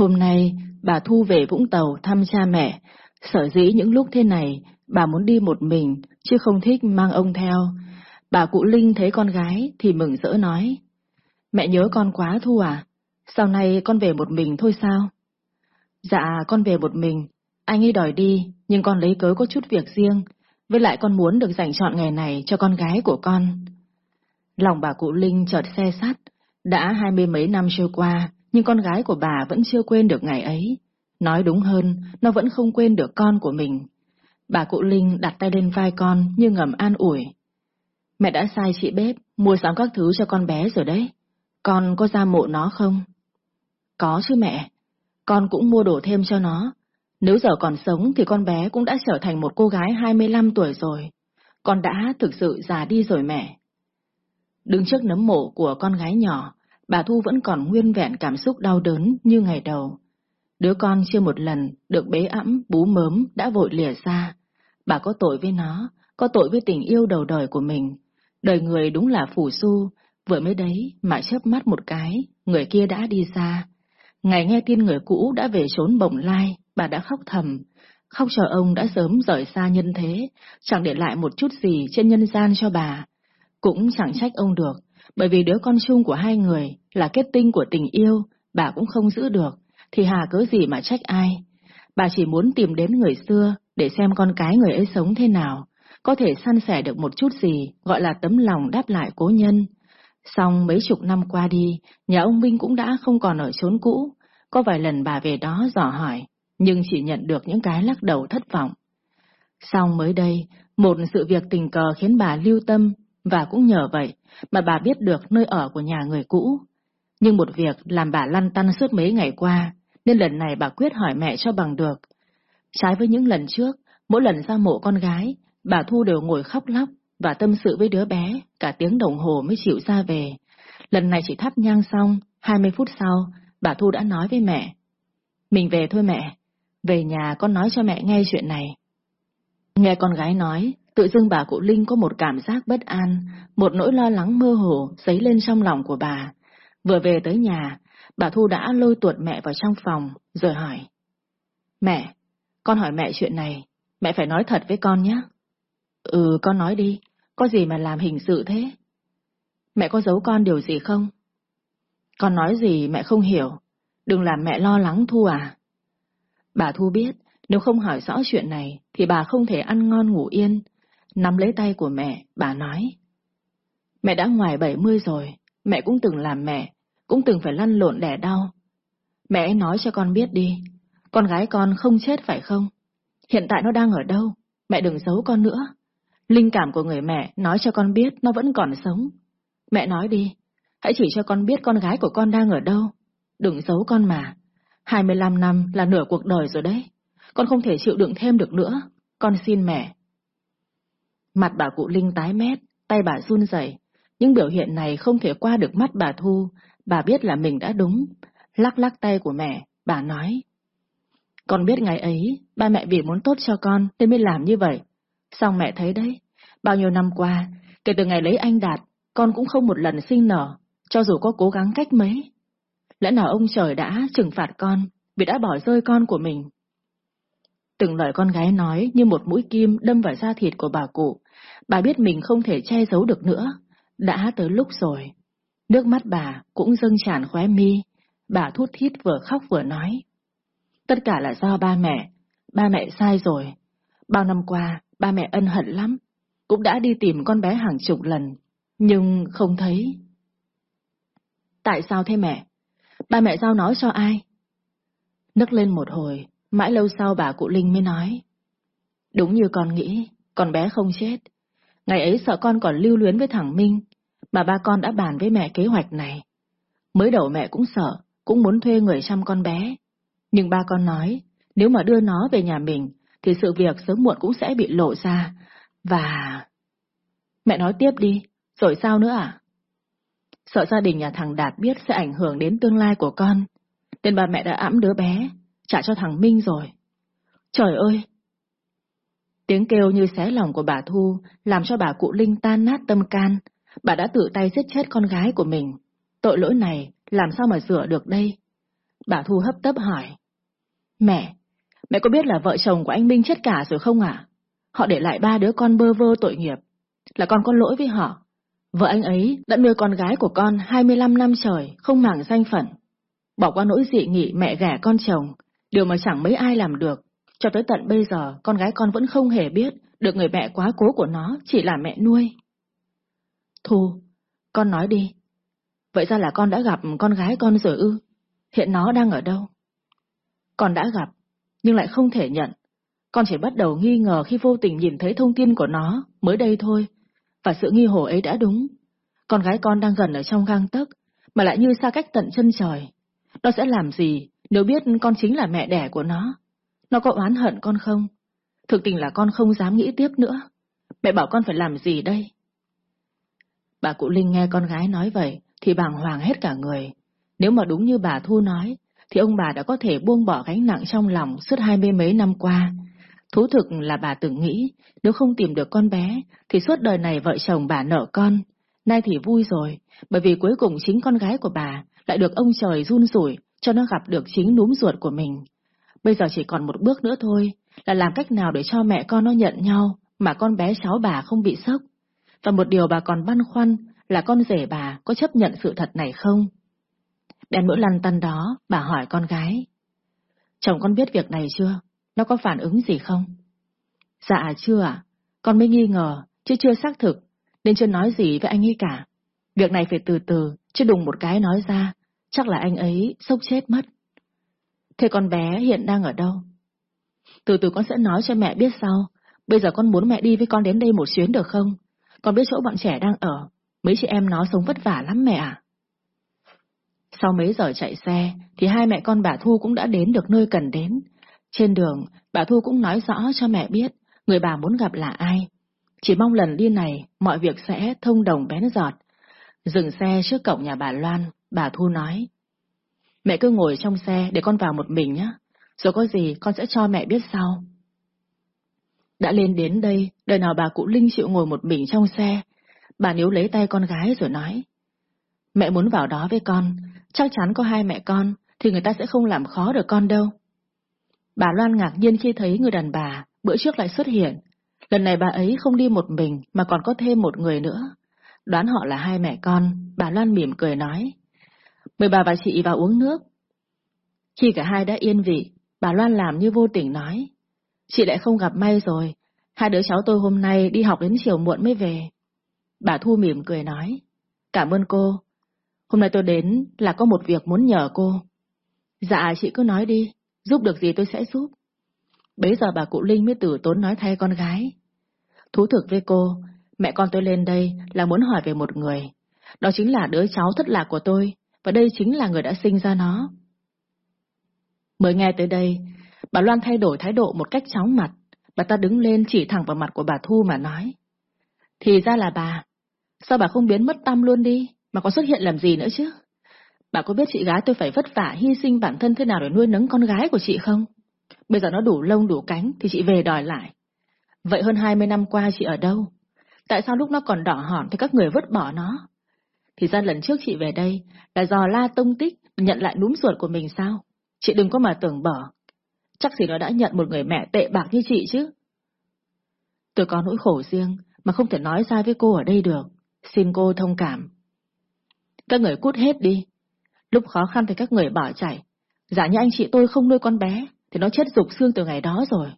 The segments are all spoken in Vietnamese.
Hôm nay, bà Thu về Vũng Tàu thăm cha mẹ. Sở dĩ những lúc thế này, bà muốn đi một mình, chứ không thích mang ông theo. Bà cụ Linh thấy con gái thì mừng rỡ nói. Mẹ nhớ con quá Thu à? Sau này con về một mình thôi sao? Dạ, con về một mình. Anh ấy đòi đi, nhưng con lấy cớ có chút việc riêng. Với lại con muốn được dành chọn ngày này cho con gái của con. Lòng bà cụ Linh chợt xe sắt. Đã hai mươi mấy năm trôi qua, nhưng con gái của bà vẫn chưa quên được ngày ấy. Nói đúng hơn, nó vẫn không quên được con của mình. Bà cụ Linh đặt tay lên vai con như ngầm an ủi. Mẹ đã sai chị bếp, mua sắm các thứ cho con bé rồi đấy. Con có ra mộ nó không? Có chứ mẹ. Con cũng mua đồ thêm cho nó. Nếu giờ còn sống thì con bé cũng đã trở thành một cô gái 25 tuổi rồi. Con đã thực sự già đi rồi mẹ. Đứng trước nấm mộ của con gái nhỏ, bà Thu vẫn còn nguyên vẹn cảm xúc đau đớn như ngày đầu. Đứa con chưa một lần được bế ẵm, bú mớm đã vội lìa xa. Bà có tội với nó, có tội với tình yêu đầu đời của mình. Đời người đúng là phủ su, vừa mới đấy mà chớp mắt một cái, người kia đã đi xa. Ngày nghe tin người cũ đã về trốn bồng lai, bà đã khóc thầm. Khóc cho ông đã sớm rời xa nhân thế, chẳng để lại một chút gì trên nhân gian cho bà. Cũng chẳng trách ông được, bởi vì đứa con chung của hai người là kết tinh của tình yêu, bà cũng không giữ được, thì hà cớ gì mà trách ai. Bà chỉ muốn tìm đến người xưa để xem con cái người ấy sống thế nào, có thể săn sẻ được một chút gì gọi là tấm lòng đáp lại cố nhân. Xong mấy chục năm qua đi, nhà ông Minh cũng đã không còn ở chốn cũ, có vài lần bà về đó dò hỏi, nhưng chỉ nhận được những cái lắc đầu thất vọng. Xong mới đây, một sự việc tình cờ khiến bà lưu tâm, và cũng nhờ vậy mà bà biết được nơi ở của nhà người cũ. Nhưng một việc làm bà lăn tăn suốt mấy ngày qua, nên lần này bà quyết hỏi mẹ cho bằng được. Trái với những lần trước, mỗi lần ra mộ con gái, bà Thu đều ngồi khóc lóc và tâm sự với đứa bé, cả tiếng đồng hồ mới chịu ra về. Lần này chỉ thắp nhang xong, 20 phút sau, bà Thu đã nói với mẹ. Mình về thôi mẹ, về nhà con nói cho mẹ nghe chuyện này. Nghe con gái nói, tự dưng bà cụ Linh có một cảm giác bất an, một nỗi lo lắng mơ hồ dấy lên trong lòng của bà. Vừa về tới nhà, bà Thu đã lôi tuột mẹ vào trong phòng, rồi hỏi. Mẹ, con hỏi mẹ chuyện này, mẹ phải nói thật với con nhé. Ừ, con nói đi, có gì mà làm hình sự thế? Mẹ có giấu con điều gì không? Con nói gì mẹ không hiểu, đừng làm mẹ lo lắng Thu à. Bà Thu biết, nếu không hỏi rõ chuyện này, thì bà không thể ăn ngon ngủ yên. Nắm lấy tay của mẹ, bà nói. Mẹ đã ngoài 70 rồi, mẹ cũng từng làm mẹ, cũng từng phải lăn lộn đẻ đau. Mẹ nói cho con biết đi, con gái con không chết phải không? Hiện tại nó đang ở đâu? Mẹ đừng giấu con nữa. Linh cảm của người mẹ nói cho con biết nó vẫn còn sống. Mẹ nói đi, hãy chỉ cho con biết con gái của con đang ở đâu. Đừng giấu con mà. 25 năm là nửa cuộc đời rồi đấy. Con không thể chịu đựng thêm được nữa. Con xin mẹ. Mặt bà cụ Linh tái mét, tay bà run rẩy. Những biểu hiện này không thể qua được mắt bà Thu. Bà biết là mình đã đúng. Lắc lắc tay của mẹ, bà nói. Con biết ngày ấy, ba mẹ vì muốn tốt cho con nên mới làm như vậy. Xong mẹ thấy đấy, bao nhiêu năm qua, kể từ ngày lấy anh Đạt, con cũng không một lần sinh nở, cho dù có cố gắng cách mấy. Lẽ nào ông trời đã trừng phạt con vì đã bỏ rơi con của mình? Từng lời con gái nói như một mũi kim đâm vào da thịt của bà cụ. Bà biết mình không thể che giấu được nữa. Đã tới lúc rồi. Nước mắt bà cũng dâng tràn khóe mi. Bà thút thít vừa khóc vừa nói. Tất cả là do ba mẹ. Ba mẹ sai rồi. Bao năm qua, ba mẹ ân hận lắm. Cũng đã đi tìm con bé hàng chục lần. Nhưng không thấy. Tại sao thế mẹ? Ba mẹ giao nói cho ai? Nức lên một hồi, mãi lâu sau bà cụ Linh mới nói. Đúng như con nghĩ, con bé không chết. Ngày ấy sợ con còn lưu luyến với thằng Minh, mà ba con đã bàn với mẹ kế hoạch này. Mới đầu mẹ cũng sợ, cũng muốn thuê người chăm con bé. Nhưng ba con nói, nếu mà đưa nó về nhà mình, thì sự việc sớm muộn cũng sẽ bị lộ ra. Và... Mẹ nói tiếp đi, rồi sao nữa à? Sợ gia đình nhà thằng Đạt biết sẽ ảnh hưởng đến tương lai của con. Nên bà mẹ đã ẵm đứa bé, trả cho thằng Minh rồi. Trời ơi! Tiếng kêu như xé lòng của bà Thu làm cho bà cụ Linh tan nát tâm can. Bà đã tự tay giết chết con gái của mình. Tội lỗi này làm sao mà rửa được đây? Bà Thu hấp tấp hỏi. Mẹ, mẹ có biết là vợ chồng của anh Minh chết cả rồi không ạ? Họ để lại ba đứa con bơ vơ tội nghiệp. Là con có lỗi với họ. Vợ anh ấy đã nuôi con gái của con 25 năm trời, không màng danh phận. Bỏ qua nỗi dị nghị mẹ ghẻ con chồng, điều mà chẳng mấy ai làm được. Cho tới tận bây giờ, con gái con vẫn không hề biết được người mẹ quá cố của nó chỉ là mẹ nuôi. Thu, con nói đi. Vậy ra là con đã gặp con gái con rồi ư? Hiện nó đang ở đâu? Con đã gặp, nhưng lại không thể nhận. Con chỉ bắt đầu nghi ngờ khi vô tình nhìn thấy thông tin của nó mới đây thôi. Và sự nghi hồ ấy đã đúng. Con gái con đang gần ở trong gang tấc, mà lại như xa cách tận chân trời. Nó sẽ làm gì nếu biết con chính là mẹ đẻ của nó? Nó có oán hận con không? Thực tình là con không dám nghĩ tiếp nữa. Mẹ bảo con phải làm gì đây? Bà cụ Linh nghe con gái nói vậy thì bàng hoàng hết cả người. Nếu mà đúng như bà Thu nói, thì ông bà đã có thể buông bỏ gánh nặng trong lòng suốt hai mươi mấy năm qua. Thú thực là bà từng nghĩ, nếu không tìm được con bé, thì suốt đời này vợ chồng bà nợ con. Nay thì vui rồi, bởi vì cuối cùng chính con gái của bà lại được ông trời run rủi cho nó gặp được chính núm ruột của mình. Bây giờ chỉ còn một bước nữa thôi, là làm cách nào để cho mẹ con nó nhận nhau, mà con bé cháu bà không bị sốc. Và một điều bà còn băn khoăn là con rể bà có chấp nhận sự thật này không? Đèn mỗi lăn tăn đó, bà hỏi con gái. Chồng con biết việc này chưa? Nó có phản ứng gì không? Dạ chưa ạ, con mới nghi ngờ, chứ chưa xác thực, nên chưa nói gì với anh ấy cả. Việc này phải từ từ, chứ đùng một cái nói ra, chắc là anh ấy sốc chết mất. Thế con bé hiện đang ở đâu? Từ từ con sẽ nói cho mẹ biết sau. Bây giờ con muốn mẹ đi với con đến đây một chuyến được không? Con biết chỗ bọn trẻ đang ở. Mấy chị em nó sống vất vả lắm mẹ à. Sau mấy giờ chạy xe, thì hai mẹ con bà Thu cũng đã đến được nơi cần đến. Trên đường, bà Thu cũng nói rõ cho mẹ biết người bà muốn gặp là ai. Chỉ mong lần đi này, mọi việc sẽ thông đồng bén giọt. Dừng xe trước cổng nhà bà Loan, bà Thu nói. Mẹ cứ ngồi trong xe để con vào một mình nhé. Rồi có gì con sẽ cho mẹ biết sau. Đã lên đến đây, đời nào bà cụ Linh chịu ngồi một mình trong xe. Bà níu lấy tay con gái rồi nói. Mẹ muốn vào đó với con, chắc chắn có hai mẹ con, thì người ta sẽ không làm khó được con đâu. Bà Loan ngạc nhiên khi thấy người đàn bà bữa trước lại xuất hiện. Lần này bà ấy không đi một mình mà còn có thêm một người nữa. Đoán họ là hai mẹ con, bà Loan mỉm cười nói. Mời bà và chị vào uống nước. Khi cả hai đã yên vị, bà Loan làm như vô tình nói. Chị lại không gặp may rồi, hai đứa cháu tôi hôm nay đi học đến chiều muộn mới về. Bà Thu mỉm cười nói. Cảm ơn cô. Hôm nay tôi đến là có một việc muốn nhờ cô. Dạ chị cứ nói đi, giúp được gì tôi sẽ giúp. Bấy giờ bà cụ Linh mới tử tốn nói thay con gái. Thú thực với cô, mẹ con tôi lên đây là muốn hỏi về một người. Đó chính là đứa cháu thất lạc của tôi, và đây chính là người đã sinh ra nó. Mới nghe tới đây, bà Loan thay đổi thái độ một cách chóng mặt, bà ta đứng lên chỉ thẳng vào mặt của bà Thu mà nói. Thì ra là bà, sao bà không biến mất tâm luôn đi, mà có xuất hiện làm gì nữa chứ? Bà có biết chị gái tôi phải vất vả hy sinh bản thân thế nào để nuôi nấng con gái của chị không? Bây giờ nó đủ lông đủ cánh thì chị về đòi lại. Vậy hơn 20 năm qua chị ở đâu? Tại sao lúc nó còn đỏ hỏn thì các người vứt bỏ nó? Thì ra lần trước chị về đây là dò la tông tích nhận lại núm ruột của mình sao? Chị đừng có mà tưởng bỏ. Chắc gì nó đã nhận một người mẹ tệ bạc như chị chứ. Tôi có nỗi khổ riêng mà không thể nói ra với cô ở đây được. Xin cô thông cảm. Các người cút hết đi. Lúc khó khăn thì các người bỏ chạy. Giả như anh chị tôi không nuôi con bé, thì nó chết dục xương từ ngày đó rồi.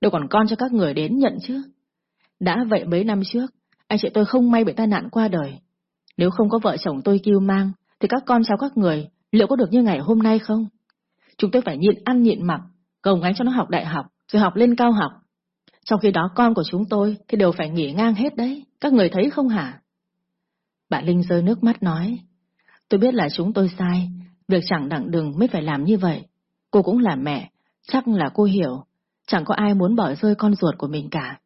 Đâu còn con cho các người đến nhận chứ. Đã vậy mấy năm trước, anh chị tôi không may bị tai nạn qua đời. Nếu không có vợ chồng tôi kêu mang, thì các con cháu các người liệu có được như ngày hôm nay không? Chúng tôi phải nhịn ăn nhịn mặc, gồng gánh cho nó học đại học, rồi học lên cao học. Trong khi đó con của chúng tôi thì đều phải nghỉ ngang hết đấy, các người thấy không hả? bà Linh rơi nước mắt nói, tôi biết là chúng tôi sai, việc chẳng đặng đừng mới phải làm như vậy. Cô cũng là mẹ, chắc là cô hiểu, chẳng có ai muốn bỏ rơi con ruột của mình cả.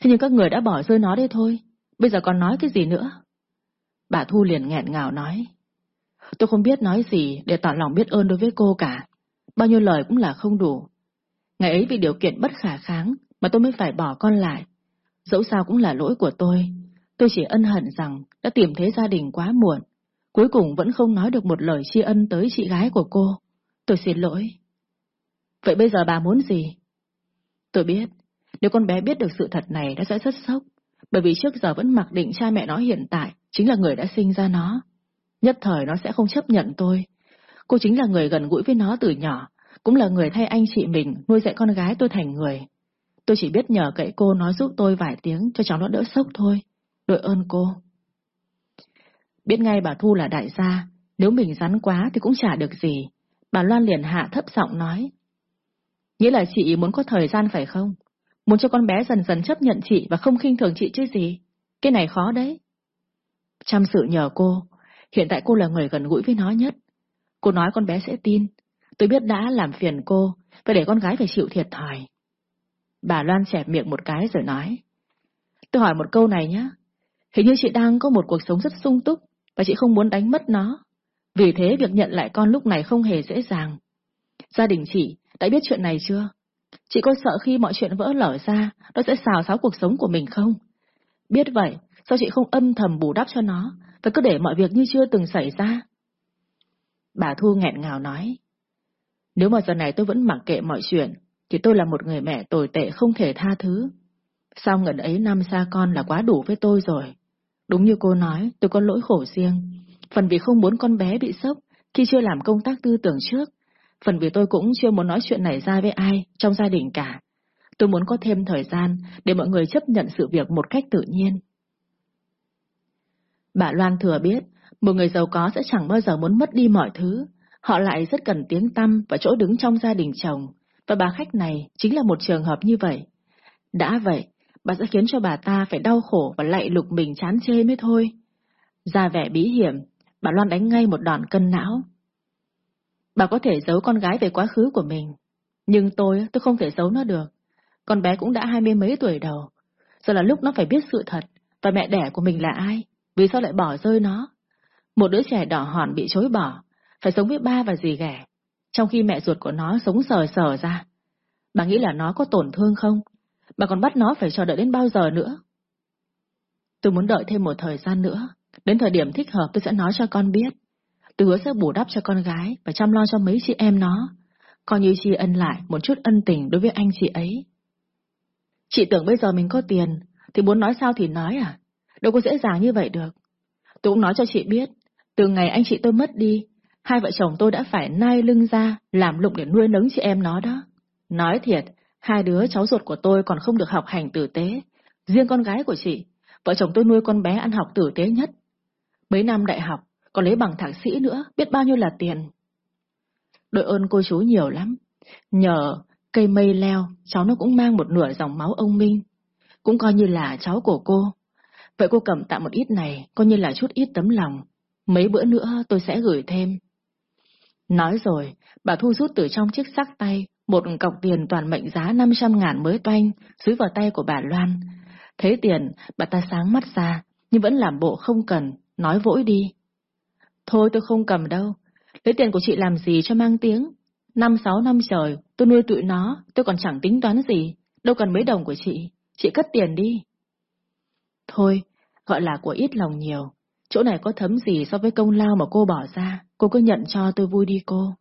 Thế nhưng các người đã bỏ rơi nó đấy thôi, bây giờ còn nói cái gì nữa? Bà Thu liền nghẹn ngào nói. Tôi không biết nói gì để tỏ lòng biết ơn đối với cô cả. Bao nhiêu lời cũng là không đủ. Ngày ấy vì điều kiện bất khả kháng mà tôi mới phải bỏ con lại. Dẫu sao cũng là lỗi của tôi. Tôi chỉ ân hận rằng đã tìm thấy gia đình quá muộn. Cuối cùng vẫn không nói được một lời tri ân tới chị gái của cô. Tôi xin lỗi. Vậy bây giờ bà muốn gì? Tôi biết, nếu con bé biết được sự thật này đã sẽ rất sốc, bởi vì trước giờ vẫn mặc định cha mẹ nó hiện tại chính là người đã sinh ra nó. Nhất thời nó sẽ không chấp nhận tôi. Cô chính là người gần gũi với nó từ nhỏ, cũng là người thay anh chị mình nuôi dạy con gái tôi thành người. Tôi chỉ biết nhờ cậy cô nói giúp tôi vài tiếng cho cháu nó đỡ sốc thôi. Đội ơn cô. Biết ngay bà Thu là đại gia, nếu mình rắn quá thì cũng chả được gì. Bà Loan liền hạ thấp giọng nói. Nghĩa là chị muốn có thời gian phải không? Muốn cho con bé dần dần chấp nhận chị và không khinh thường chị chứ gì? Cái này khó đấy. Chăm sự nhờ cô, hiện tại cô là người gần gũi với nó nhất. Cô nói con bé sẽ tin. Tôi biết đã làm phiền cô, phải để con gái phải chịu thiệt thòi. Bà Loan chẹp miệng một cái rồi nói. Tôi hỏi một câu này nhé. Hình như chị đang có một cuộc sống rất sung túc, và chị không muốn đánh mất nó. Vì thế việc nhận lại con lúc này không hề dễ dàng. Gia đình chị đã biết chuyện này chưa? Chị có sợ khi mọi chuyện vỡ lở ra, nó sẽ xào xáo cuộc sống của mình không? Biết vậy, sao chị không âm thầm bù đắp cho nó, và cứ để mọi việc như chưa từng xảy ra? Bà Thu nghẹn ngào nói. Nếu mà giờ này tôi vẫn mặc kệ mọi chuyện, thì tôi là một người mẹ tồi tệ không thể tha thứ. sao ngần ấy năm xa con là quá đủ với tôi rồi. Đúng như cô nói, tôi có lỗi khổ riêng. Phần vì không muốn con bé bị sốc khi chưa làm công tác tư tưởng trước. Phần vì tôi cũng chưa muốn nói chuyện này ra với ai trong gia đình cả. Tôi muốn có thêm thời gian để mọi người chấp nhận sự việc một cách tự nhiên. Bà Loan thừa biết, một người giàu có sẽ chẳng bao giờ muốn mất đi mọi thứ. Họ lại rất cần tiếng tăm và chỗ đứng trong gia đình chồng. Và bà khách này chính là một trường hợp như vậy. Đã vậy, bà sẽ khiến cho bà ta phải đau khổ và lạy lục mình chán chê mới thôi. Ra vẻ bí hiểm, bà Loan đánh ngay một đòn cân não. Bà có thể giấu con gái về quá khứ của mình, nhưng tôi, tôi không thể giấu nó được. Con bé cũng đã hai mươi mấy tuổi đầu, giờ là lúc nó phải biết sự thật, và mẹ đẻ của mình là ai, vì sao lại bỏ rơi nó. Một đứa trẻ đỏ hòn bị chối bỏ, phải sống với ba và dì ghẻ, trong khi mẹ ruột của nó sống sờ sờ ra. Bà nghĩ là nó có tổn thương không? Bà còn bắt nó phải chờ đợi đến bao giờ nữa? Tôi muốn đợi thêm một thời gian nữa, đến thời điểm thích hợp tôi sẽ nói cho con biết. Tôi sẽ bù đắp cho con gái và chăm lo cho mấy chị em nó, coi như tri ân lại một chút ân tình đối với anh chị ấy. Chị tưởng bây giờ mình có tiền, thì muốn nói sao thì nói à? Đâu có dễ dàng như vậy được. Tôi cũng nói cho chị biết, từ ngày anh chị tôi mất đi, hai vợ chồng tôi đã phải nai lưng ra, làm lụng để nuôi nấng chị em nó đó. Nói thiệt, hai đứa cháu ruột của tôi còn không được học hành tử tế. Riêng con gái của chị, vợ chồng tôi nuôi con bé ăn học tử tế nhất. Mấy năm đại học, còn lấy bằng thạc sĩ nữa, biết bao nhiêu là tiền. Đội ơn cô chú nhiều lắm. Nhờ cây mây leo, cháu nó cũng mang một nửa dòng máu ông Minh. Cũng coi như là cháu của cô. Vậy cô cầm tạm một ít này, coi như là chút ít tấm lòng. Mấy bữa nữa tôi sẽ gửi thêm. Nói rồi, bà Thu rút từ trong chiếc sắc tay một cọc tiền toàn mệnh giá 500 ngàn mới toanh, dưới vào tay của bà Loan. Thấy tiền, bà ta sáng mắt ra, nhưng vẫn làm bộ không cần, nói vội đi. Thôi tôi không cầm đâu, lấy tiền của chị làm gì cho mang tiếng. Năm sáu năm trời, tôi nuôi tụi nó, tôi còn chẳng tính toán gì, đâu cần mấy đồng của chị, chị cất tiền đi. Thôi, gọi là của ít lòng nhiều, chỗ này có thấm gì so với công lao mà cô bỏ ra, cô cứ nhận cho tôi vui đi cô.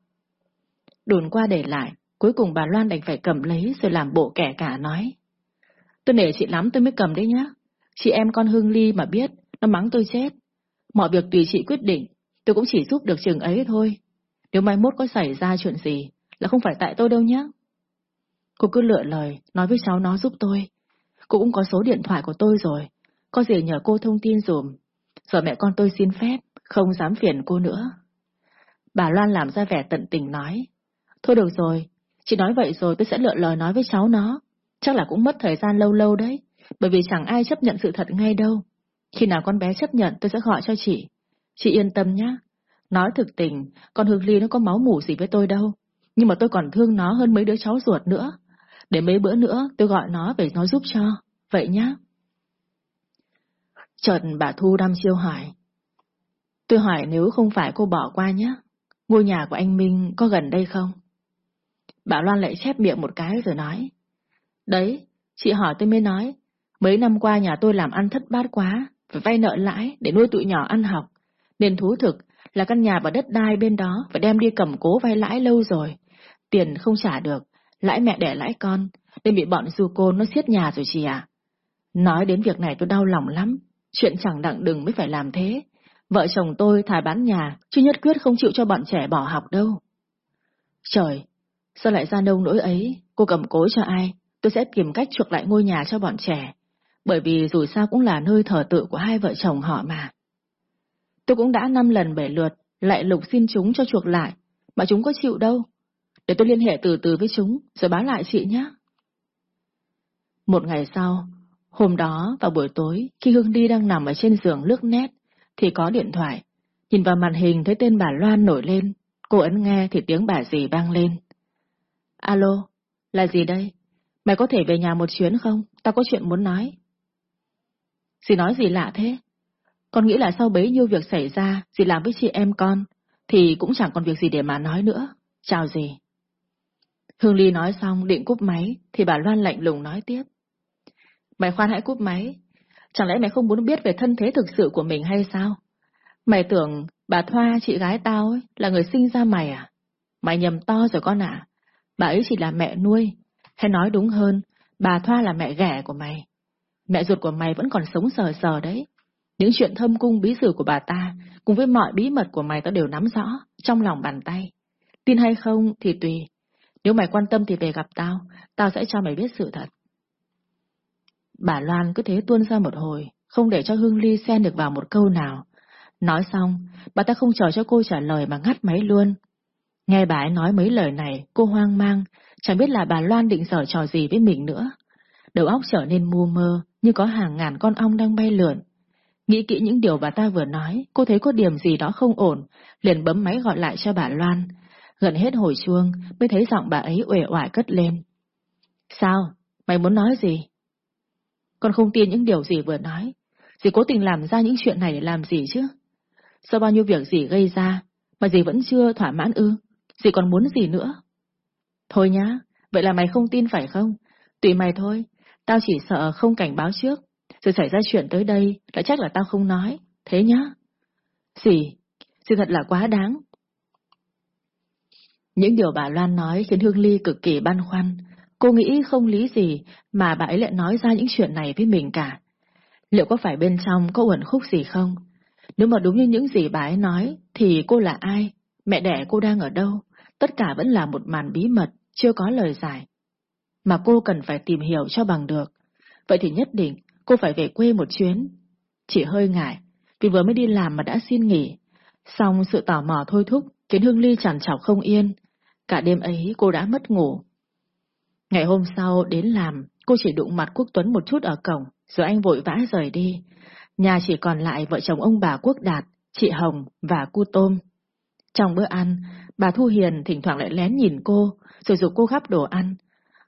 Đồn qua để lại, cuối cùng bà Loan đành phải cầm lấy rồi làm bộ kẻ cả nói. Tôi nể chị lắm tôi mới cầm đấy nhá. Chị em con Hương Ly mà biết, nó mắng tôi chết. Mọi việc tùy chị quyết định, tôi cũng chỉ giúp được chừng ấy thôi. Nếu mai mốt có xảy ra chuyện gì, là không phải tại tôi đâu nhá. Cô cứ lựa lời, nói với cháu nó giúp tôi. Cô cũng có số điện thoại của tôi rồi, có gì nhờ cô thông tin dùm. Giờ mẹ con tôi xin phép, không dám phiền cô nữa. Bà Loan làm ra vẻ tận tình nói. Thôi được rồi, chị nói vậy rồi tôi sẽ lựa lời nói với cháu nó. Chắc là cũng mất thời gian lâu lâu đấy, bởi vì chẳng ai chấp nhận sự thật ngay đâu. Khi nào con bé chấp nhận tôi sẽ gọi cho chị. Chị yên tâm nhá. Nói thực tình, con Hương Ly nó có máu mủ gì với tôi đâu. Nhưng mà tôi còn thương nó hơn mấy đứa cháu ruột nữa. Để mấy bữa nữa tôi gọi nó về nó giúp cho. Vậy nhá. Chợt bà Thu đăm chiêu hỏi. Tôi hỏi nếu không phải cô bỏ qua nhé, ngôi nhà của anh Minh có gần đây không? Bà Loan lại chép miệng một cái rồi nói. Đấy, chị hỏi tôi mới nói, mấy năm qua nhà tôi làm ăn thất bát quá, phải vay nợ lãi để nuôi tụi nhỏ ăn học, nên thú thực là căn nhà và đất đai bên đó phải đem đi cầm cố vay lãi lâu rồi. Tiền không trả được, lãi mẹ đẻ lãi con, nên bị bọn du cô nó siết nhà rồi chị à. Nói đến việc này tôi đau lòng lắm, chuyện chẳng đặng đừng mới phải làm thế. Vợ chồng tôi thà bán nhà, chứ nhất quyết không chịu cho bọn trẻ bỏ học đâu. Trời, sao lại ra nông nỗi ấy, cô cầm cố cho ai, tôi sẽ tìm cách chuộc lại ngôi nhà cho bọn trẻ, bởi vì dù sao cũng là nơi thờ tự của hai vợ chồng họ mà. Tôi cũng đã năm lần bể lượt, lại lục xin chúng cho chuộc lại, mà chúng có chịu đâu. Để tôi liên hệ từ từ với chúng, rồi báo lại chị nhé. Một ngày sau, hôm đó vào buổi tối, khi Hương Đi đang nằm ở trên giường lướt nét, thì có điện thoại. Nhìn vào màn hình thấy tên bà Loan nổi lên, cô ấn nghe thì tiếng bà dì vang lên. Alo, là gì đây? Mày có thể về nhà một chuyến không? Tao có chuyện muốn nói. Dì nói gì lạ thế? Con nghĩ là sau bấy nhiêu việc xảy ra, dì làm với chị em con, thì cũng chẳng còn việc gì để mà nói nữa. Chào dì. Hương Ly nói xong định cúp máy, thì bà Loan lạnh lùng nói tiếp. Mày khoan hãy cúp máy. Chẳng lẽ mày không muốn biết về thân thế thực sự của mình hay sao? Mày tưởng bà Thoa, chị gái tao ấy, là người sinh ra mày à? Mày nhầm to rồi con ạ. Bà ấy chỉ là mẹ nuôi. Hay nói đúng hơn, bà Thoa là mẹ ghẻ của mày. Mẹ ruột của mày vẫn còn sống sờ sờ đấy. Những chuyện thâm cung bí sử của bà ta, cùng với mọi bí mật của mày tao đều nắm rõ, trong lòng bàn tay. Tin hay không thì tùy. Nếu mày quan tâm thì về gặp tao, tao sẽ cho mày biết sự thật. Bà Loan cứ thế tuôn ra một hồi, không để cho Hương Ly xen được vào một câu nào. Nói xong, bà ta không chờ cho cô trả lời mà ngắt máy luôn. Nghe bà ấy nói mấy lời này, cô hoang mang, chẳng biết là bà Loan định giở trò gì với mình nữa. Đầu óc trở nên mù mơ, như có hàng ngàn con ong đang bay lượn. Nghĩ kỹ những điều bà ta vừa nói, cô thấy có điểm gì đó không ổn, liền bấm máy gọi lại cho bà Loan. Gần hết hồi chuông, mới thấy giọng bà ấy uể oải cất lên. Sao? Mày muốn nói gì? Con không tin những điều gì vừa nói. Dì cố tình làm ra những chuyện này để làm gì chứ? Sau bao nhiêu việc dì gây ra, mà dì vẫn chưa thỏa mãn ư? Dì còn muốn gì nữa? Thôi nhá, vậy là mày không tin phải không? Tùy mày thôi, tao chỉ sợ không cảnh báo trước, rồi xảy ra chuyện tới đây, là chắc là tao không nói, thế nhá. Dì, sự thật là quá đáng. Những điều bà Loan nói khiến Hương Ly cực kỳ băn khoăn, Cô nghĩ không lý gì mà bà ấy lại nói ra những chuyện này với mình cả. Liệu có phải bên trong có uẩn khúc gì không? Nếu mà đúng như những gì bà ấy nói, thì cô là ai? Mẹ đẻ cô đang ở đâu? Tất cả vẫn là một màn bí mật, chưa có lời giải. Mà cô cần phải tìm hiểu cho bằng được. Vậy thì nhất định cô phải về quê một chuyến. Chỉ hơi ngại, vì vừa mới đi làm mà đã xin nghỉ. Xong sự tò mò thôi thúc khiến Hương Ly chẳng chọc không yên. Cả đêm ấy cô đã mất ngủ, Ngày hôm sau đến làm, cô chỉ đụng mặt Quốc Tuấn một chút ở cổng, rồi anh vội vã rời đi. Nhà chỉ còn lại vợ chồng ông bà Quốc Đạt, chị Hồng và cu Tôm. Trong bữa ăn, bà Thu Hiền thỉnh thoảng lại lén nhìn cô, rồi dục cô gắp đồ ăn.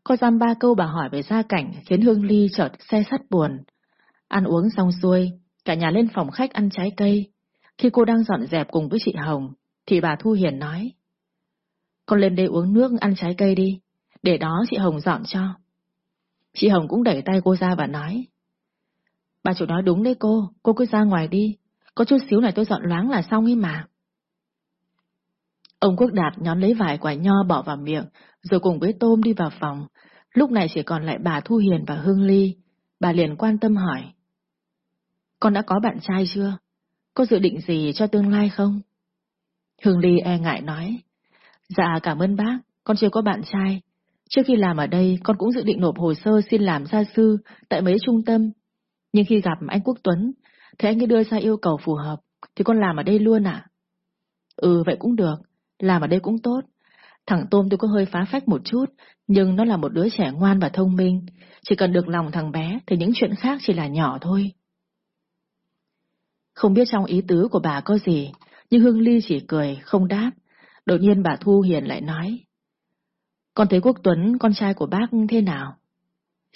Có giam ba câu bà hỏi về gia cảnh khiến Hương Ly chợt xe sắt buồn. Ăn uống xong xuôi, cả nhà lên phòng khách ăn trái cây. Khi cô đang dọn dẹp cùng với chị Hồng, thì bà Thu Hiền nói. Con lên đây uống nước ăn trái cây đi. Để đó chị Hồng dọn cho. Chị Hồng cũng đẩy tay cô ra và nói. Bà chủ nói đúng đấy cô, cô cứ ra ngoài đi. Có chút xíu này tôi dọn loáng là xong ấy mà. Ông Quốc Đạt nhón lấy vài quả nho bỏ vào miệng, rồi cùng với Tôm đi vào phòng. Lúc này chỉ còn lại bà Thu Hiền và Hương Ly. Bà liền quan tâm hỏi. Con đã có bạn trai chưa? Có dự định gì cho tương lai không? Hương Ly e ngại nói. Dạ cảm ơn bác, con chưa có bạn trai, Trước khi làm ở đây, con cũng dự định nộp hồ sơ xin làm gia sư tại mấy trung tâm. Nhưng khi gặp anh Quốc Tuấn, thấy anh ấy đưa ra yêu cầu phù hợp, thì con làm ở đây luôn à? Ừ, vậy cũng được. Làm ở đây cũng tốt. Thằng Tôm tôi có hơi phá phách một chút, nhưng nó là một đứa trẻ ngoan và thông minh. Chỉ cần được lòng thằng bé thì những chuyện khác chỉ là nhỏ thôi. Không biết trong ý tứ của bà có gì, nhưng Hương Ly chỉ cười, không đáp. Đột nhiên bà Thu Hiền lại nói. Con thấy Quốc Tuấn, con trai của bác thế nào?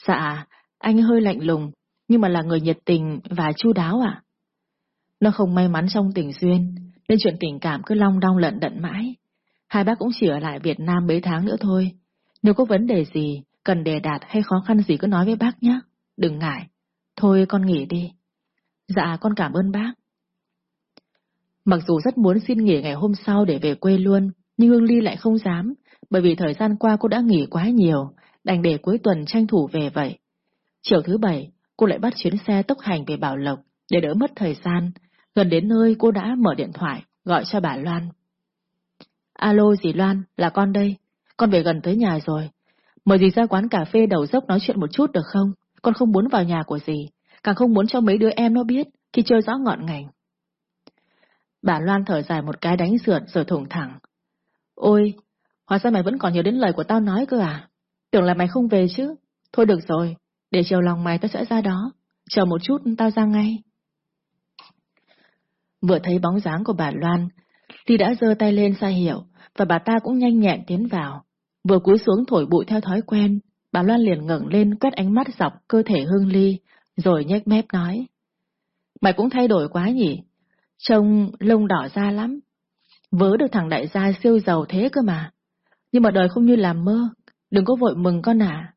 Dạ, anh hơi lạnh lùng, nhưng mà là người nhiệt tình và chu đáo à? Nó không may mắn trong tình duyên, nên chuyện tình cảm cứ long đong lận đận mãi. Hai bác cũng chỉ ở lại Việt Nam mấy tháng nữa thôi. Nếu có vấn đề gì, cần đề đạt hay khó khăn gì cứ nói với bác nhé. Đừng ngại. Thôi con nghỉ đi. Dạ con cảm ơn bác. Mặc dù rất muốn xin nghỉ ngày hôm sau để về quê luôn, nhưng Hương Ly lại không dám, bởi vì thời gian qua cô đã nghỉ quá nhiều, đành để cuối tuần tranh thủ về vậy. Chiều thứ bảy, cô lại bắt chuyến xe tốc hành về Bảo Lộc, để đỡ mất thời gian. Gần đến nơi cô đã mở điện thoại, gọi cho bà Loan. Alo dì Loan, là con đây. Con về gần tới nhà rồi. Mời dì ra quán cà phê đầu dốc nói chuyện một chút được không? Con không muốn vào nhà của dì, càng không muốn cho mấy đứa em nó biết khi chơi rõ ngọn ngành. Bà Loan thở dài một cái đánh sượt rồi thủng thẳng. Ôi, hóa ra mày vẫn còn nhớ đến lời của tao nói cơ à? Tưởng là mày không về chứ. Thôi được rồi, để chiều lòng mày tao sẽ ra đó. Chờ một chút tao ra ngay. Vừa thấy bóng dáng của bà Loan, thì đã giơ tay lên ra hiệu, và bà ta cũng nhanh nhẹn tiến vào. Vừa cúi xuống thổi bụi theo thói quen, bà Loan liền ngẩng lên quét ánh mắt dọc cơ thể Hương Ly, rồi nhếch mép nói. Mày cũng thay đổi quá nhỉ? Trông lông đỏ ra lắm. Vớ được thằng đại gia siêu giàu thế cơ mà. Nhưng mà đời không như làm mơ, đừng có vội mừng con à.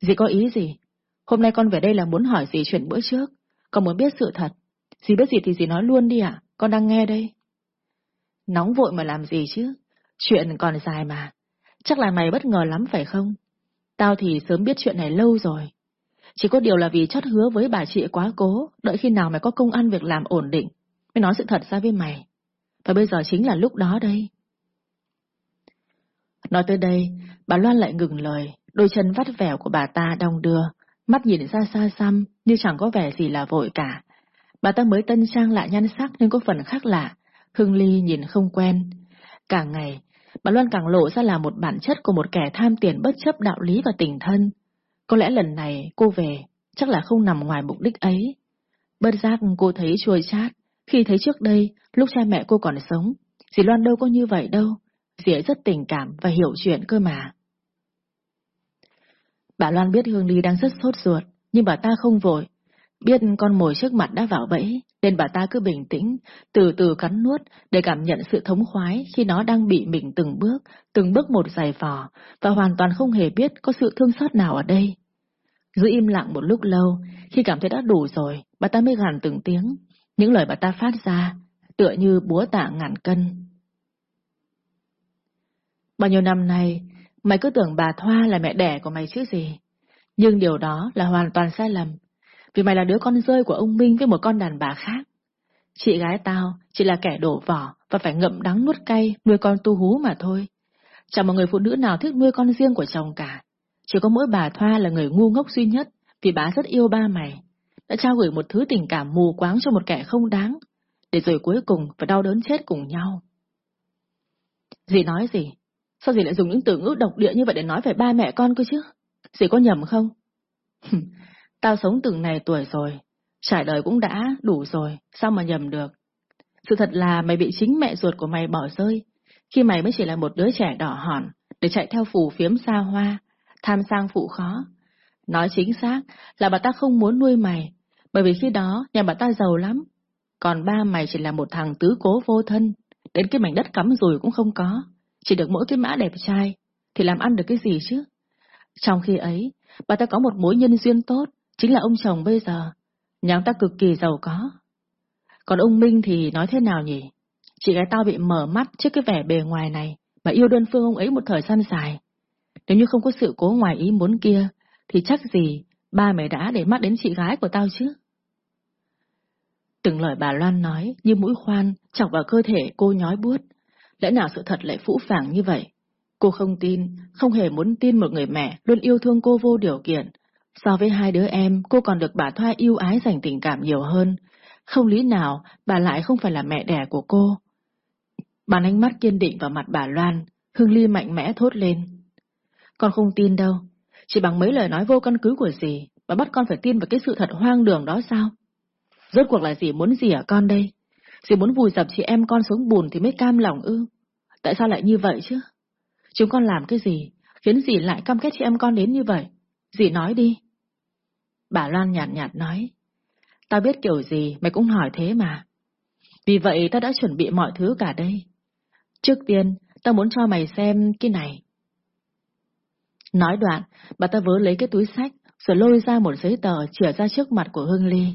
Dì có ý gì? Hôm nay con về đây là muốn hỏi dì chuyện bữa trước, con muốn biết sự thật. Dì biết gì thì dì nói luôn đi ạ, con đang nghe đây. Nóng vội mà làm gì chứ? Chuyện còn dài mà. Chắc là mày bất ngờ lắm phải không? Tao thì sớm biết chuyện này lâu rồi. Chỉ có điều là vì chót hứa với bà chị quá cố, đợi khi nào mày có công ăn việc làm ổn định, mới nói sự thật ra với mày. Và bây giờ chính là lúc đó đây. Nói tới đây, bà Loan lại ngừng lời, đôi chân vắt vẻo của bà ta đong đưa, mắt nhìn ra xa xăm như chẳng có vẻ gì là vội cả. Bà ta mới tân trang lại nhan sắc nên có phần khác lạ, Hưng Ly nhìn không quen. Càng ngày, bà Loan càng lộ ra là một bản chất của một kẻ tham tiền bất chấp đạo lý và tình thân. Có lẽ lần này cô về, chắc là không nằm ngoài mục đích ấy. Bất giác cô thấy chua chát, khi thấy trước đây, lúc cha mẹ cô còn sống, dì Loan đâu có như vậy đâu, dì ấy rất tình cảm và hiểu chuyện cơ mà. Bà Loan biết Hương Ly đang rất sốt ruột, nhưng bà ta không vội. Biết con mồi trước mặt đã vào bẫy, nên bà ta cứ bình tĩnh, từ từ cắn nuốt để cảm nhận sự thống khoái khi nó đang bị mình từng bước, từng bước một giày vò, và hoàn toàn không hề biết có sự thương xót nào ở đây. Giữ im lặng một lúc lâu, khi cảm thấy đã đủ rồi, bà ta mới gằn từng tiếng. Những lời bà ta phát ra, tựa như búa tạ ngàn cân. Bao nhiêu năm nay, mày cứ tưởng bà Thoa là mẹ đẻ của mày chứ gì. Nhưng điều đó là hoàn toàn sai lầm vì mày là đứa con rơi của ông Minh với một con đàn bà khác. Chị gái tao chỉ là kẻ đổ vỏ và phải ngậm đắng nuốt cay nuôi con tu hú mà thôi. Chẳng một người phụ nữ nào thích nuôi con riêng của chồng cả. Chỉ có mỗi bà Thoa là người ngu ngốc duy nhất vì bà rất yêu ba mày. Đã trao gửi một thứ tình cảm mù quáng cho một kẻ không đáng, để rồi cuối cùng phải đau đớn chết cùng nhau. Dì nói gì? Sao dì lại dùng những từ ngữ độc địa như vậy để nói về ba mẹ con cơ chứ? Dì có nhầm không? Tao sống từng này tuổi rồi, trải đời cũng đã đủ rồi, sao mà nhầm được. Sự thật là mày bị chính mẹ ruột của mày bỏ rơi, khi mày mới chỉ là một đứa trẻ đỏ hòn, để chạy theo phù phiếm xa hoa, tham sang phụ khó. Nói chính xác là bà ta không muốn nuôi mày, bởi vì khi đó nhà bà ta giàu lắm, còn ba mày chỉ là một thằng tứ cố vô thân, đến cái mảnh đất cắm rùi cũng không có, chỉ được mỗi cái mã đẹp trai, thì làm ăn được cái gì chứ? Trong khi ấy, bà ta có một mối nhân duyên tốt, chính là ông chồng bây giờ, nhà ông ta cực kỳ giàu có. Còn ông Minh thì nói thế nào nhỉ? Chị gái tao bị mở mắt trước cái vẻ bề ngoài này, mà yêu đơn phương ông ấy một thời gian dài. Nếu như không có sự cố ngoài ý muốn kia, thì chắc gì ba mày đã để mắt đến chị gái của tao chứ? Từng lời bà Loan nói như mũi khoan chọc vào cơ thể cô nhói buốt. Lẽ nào sự thật lại phũ phàng như vậy? Cô không tin, không hề muốn tin một người mẹ luôn yêu thương cô vô điều kiện, So với hai đứa em, cô còn được bà Thoa yêu ái dành tình cảm nhiều hơn. Không lý nào, bà lại không phải là mẹ đẻ của cô. Bàn ánh mắt kiên định vào mặt bà Loan, Hương Ly mạnh mẽ thốt lên. Con không tin đâu, chỉ bằng mấy lời nói vô căn cứ của dì, bà bắt con phải tin vào cái sự thật hoang đường đó sao? Rốt cuộc là dì muốn gì ở con đây? Dì muốn vùi dập chị em con xuống bùn thì mới cam lòng ư? Tại sao lại như vậy chứ? Chúng con làm cái gì, khiến dì lại cam kết chị em con đến như vậy? Dì nói đi. Bà Loan nhạt nhạt nói. Tao biết kiểu gì mày cũng hỏi thế mà. Vì vậy tao đã chuẩn bị mọi thứ cả đây. Trước tiên, tao muốn cho mày xem cái này. Nói đoạn, bà ta vớ lấy cái túi sách, rồi lôi ra một giấy tờ chìa ra trước mặt của Hương Ly.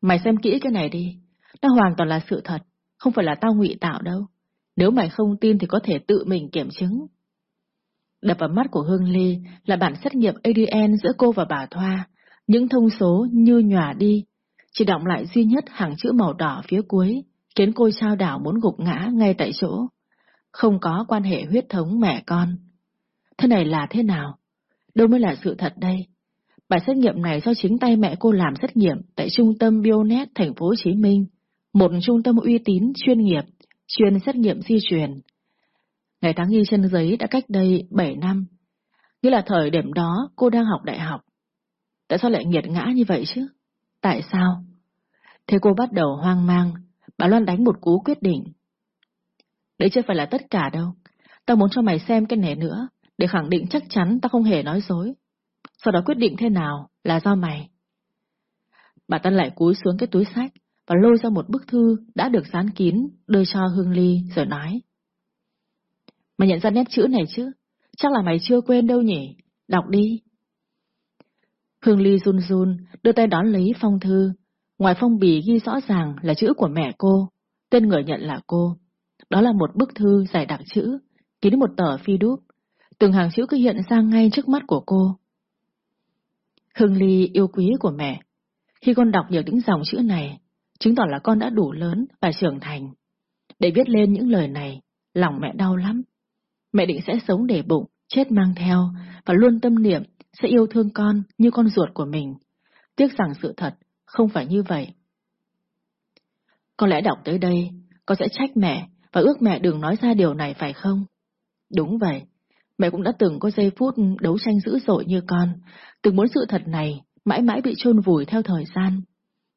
Mày xem kỹ cái này đi. Nó hoàn toàn là sự thật, không phải là tao ngụy tạo đâu. Nếu mày không tin thì có thể tự mình kiểm chứng. Đập vào mắt của Hương Ly là bản xét nghiệm ADN giữa cô và bà Thoa. Những thông số như nhòa đi, chỉ động lại duy nhất hàng chữ màu đỏ phía cuối, khiến cô trao đảo muốn gục ngã ngay tại chỗ. Không có quan hệ huyết thống mẹ con. Thế này là thế nào? Đâu mới là sự thật đây? Bài xét nghiệm này do chính tay mẹ cô làm xét nghiệm tại trung tâm Bionet thành phố Hồ Chí Minh, một trung tâm uy tín chuyên nghiệp, chuyên xét nghiệm di truyền. Ngày tháng ghi trên giấy đã cách đây 7 năm. Nghĩa là thời điểm đó cô đang học đại học. Tại sao lại nghiệt ngã như vậy chứ? Tại sao? Thế cô bắt đầu hoang mang, bà Loan đánh một cú quyết định. Đấy chưa phải là tất cả đâu. Tao muốn cho mày xem cái này nữa, để khẳng định chắc chắn tao không hề nói dối. Sau đó quyết định thế nào là do mày. Bà ta lại cúi xuống cái túi sách và lôi ra một bức thư đã được dán kín, đưa cho Hương Ly rồi nói. Mày nhận ra nét chữ này chứ? Chắc là mày chưa quên đâu nhỉ? Đọc đi. Hương Ly run run, đưa tay đón lấy phong thư. Ngoài phong bì ghi rõ ràng là chữ của mẹ cô, tên người nhận là cô. Đó là một bức thư dài đặc chữ, kín một tờ phi đúp. Từng hàng chữ cứ hiện ra ngay trước mắt của cô. Hương Ly yêu quý của mẹ. Khi con đọc được những dòng chữ này, chứng tỏ là con đã đủ lớn và trưởng thành. Để viết lên những lời này, lòng mẹ đau lắm. Mẹ định sẽ sống để bụng, chết mang theo, và luôn tâm niệm sẽ yêu thương con như con ruột của mình. Tiếc rằng sự thật không phải như vậy. Có lẽ đọc tới đây, con sẽ trách mẹ và ước mẹ đừng nói ra điều này phải không? Đúng vậy, mẹ cũng đã từng có giây phút đấu tranh dữ dội như con, từng muốn sự thật này mãi mãi bị chôn vùi theo thời gian.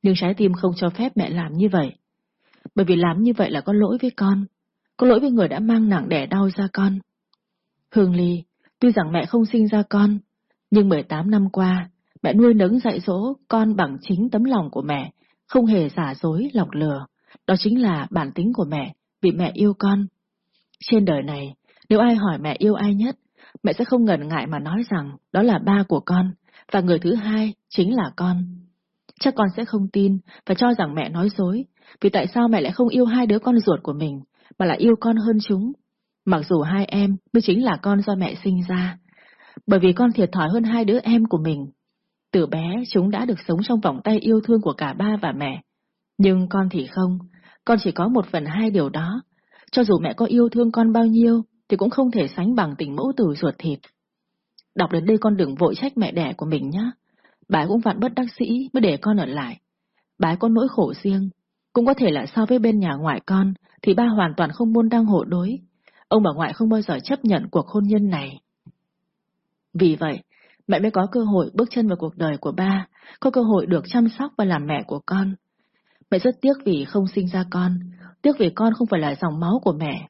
Nhưng trái tim không cho phép mẹ làm như vậy. Bởi vì làm như vậy là có lỗi với con, có lỗi với người đã mang nặng đẻ đau ra con. Hương Ly, tuy rằng mẹ không sinh ra con, nhưng 18 năm qua, mẹ nuôi nấng dạy dỗ con bằng chính tấm lòng của mẹ, không hề giả dối, lọc lừa. Đó chính là bản tính của mẹ, vì mẹ yêu con. Trên đời này, nếu ai hỏi mẹ yêu ai nhất, mẹ sẽ không ngần ngại mà nói rằng đó là ba của con, và người thứ hai chính là con. Chắc con sẽ không tin và cho rằng mẹ nói dối, vì tại sao mẹ lại không yêu hai đứa con ruột của mình, mà lại yêu con hơn chúng? Mặc dù hai em mới chính là con do mẹ sinh ra, bởi vì con thiệt thòi hơn hai đứa em của mình. Từ bé chúng đã được sống trong vòng tay yêu thương của cả ba và mẹ. Nhưng con thì không, con chỉ có một phần hai điều đó. Cho dù mẹ có yêu thương con bao nhiêu, thì cũng không thể sánh bằng tình mẫu tử ruột thịt. Đọc đến đây con đừng vội trách mẹ đẻ của mình nhé. Bà cũng vặn bất đắc sĩ mới để con ở lại. Bà có nỗi khổ riêng. Cũng có thể là so với bên nhà ngoại con, thì ba hoàn toàn không muốn đang hộ đối. Ông bà ngoại không bao giờ chấp nhận cuộc hôn nhân này. Vì vậy, mẹ mới có cơ hội bước chân vào cuộc đời của ba, có cơ hội được chăm sóc và làm mẹ của con. Mẹ rất tiếc vì không sinh ra con, tiếc vì con không phải là dòng máu của mẹ.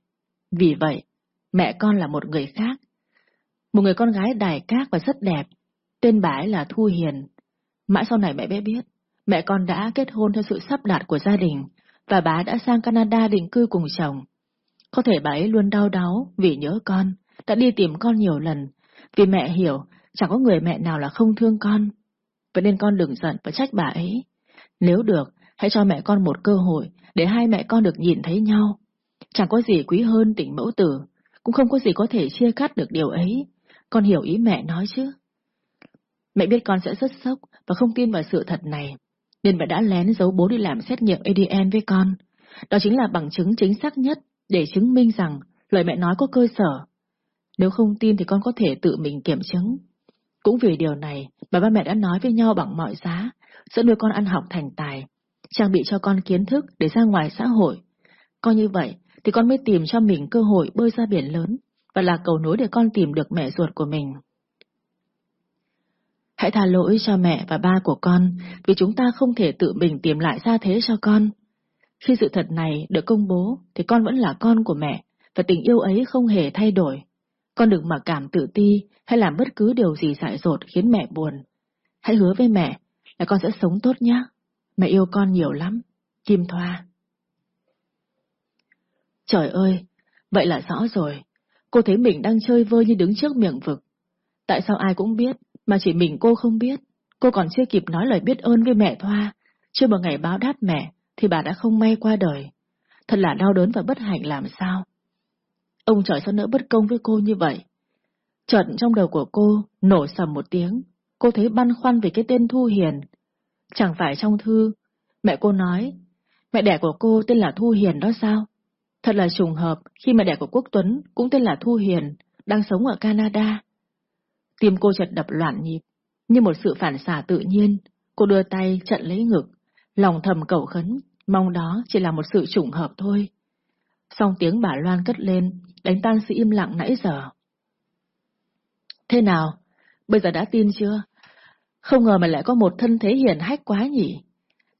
Vì vậy, mẹ con là một người khác. Một người con gái đài cát và rất đẹp, tên bà ấy là Thu Hiền. Mãi sau này mẹ bé biết, mẹ con đã kết hôn theo sự sắp đặt của gia đình, và bà đã sang Canada định cư cùng chồng. Có thể bà ấy luôn đau đáu vì nhớ con, đã đi tìm con nhiều lần, vì mẹ hiểu chẳng có người mẹ nào là không thương con. Vậy nên con đừng giận và trách bà ấy. Nếu được, hãy cho mẹ con một cơ hội để hai mẹ con được nhìn thấy nhau. Chẳng có gì quý hơn tình mẫu tử, cũng không có gì có thể chia cắt được điều ấy. Con hiểu ý mẹ nói chứ? Mẹ biết con sẽ rất sốc và không tin vào sự thật này, nên mẹ đã lén giấu bố đi làm xét nghiệm ADN với con. Đó chính là bằng chứng chính xác nhất để chứng minh rằng lời mẹ nói có cơ sở. Nếu không tin thì con có thể tự mình kiểm chứng. Cũng vì điều này bà ba mẹ đã nói với nhau bằng mọi giá, sẽ nuôi con ăn học thành tài, trang bị cho con kiến thức để ra ngoài xã hội. Coi như vậy thì con mới tìm cho mình cơ hội bơi ra biển lớn và là cầu nối để con tìm được mẹ ruột của mình. Hãy tha lỗi cho mẹ và ba của con vì chúng ta không thể tự mình tìm lại ra thế cho con. Khi sự thật này được công bố thì con vẫn là con của mẹ và tình yêu ấy không hề thay đổi. Con đừng mặc cảm tự ti hay làm bất cứ điều gì dại dột khiến mẹ buồn. Hãy hứa với mẹ là con sẽ sống tốt nhé. Mẹ yêu con nhiều lắm. Kim Thoa Trời ơi, vậy là rõ rồi. Cô thấy mình đang chơi vơi như đứng trước miệng vực. Tại sao ai cũng biết, mà chỉ mình cô không biết? Cô còn chưa kịp nói lời biết ơn với mẹ Thoa, chưa một ngày báo đáp mẹ, thì bà đã không may qua đời. Thật là đau đớn và bất hạnh làm sao. Ông trời sao nỡ bất công với cô như vậy? Chợt trong đầu của cô nổ sầm một tiếng, cô thấy băn khoăn về cái tên Thu Hiền. Chẳng phải trong thư, mẹ cô nói, mẹ đẻ của cô tên là Thu Hiền đó sao? Thật là trùng hợp khi mẹ đẻ của Quốc Tuấn cũng tên là Thu Hiền, đang sống ở Canada. Tim cô chợt đập loạn nhịp, như một sự phản xả tự nhiên, cô đưa tay chặn lấy ngực, lòng thầm cầu khấn, mong đó chỉ là một sự trùng hợp thôi. Xong tiếng bà Loan cất lên, đánh tan sự im lặng nãy giờ. Thế nào? Bây giờ đã tin chưa? Không ngờ mà lại có một thân thế hiển hách quá nhỉ?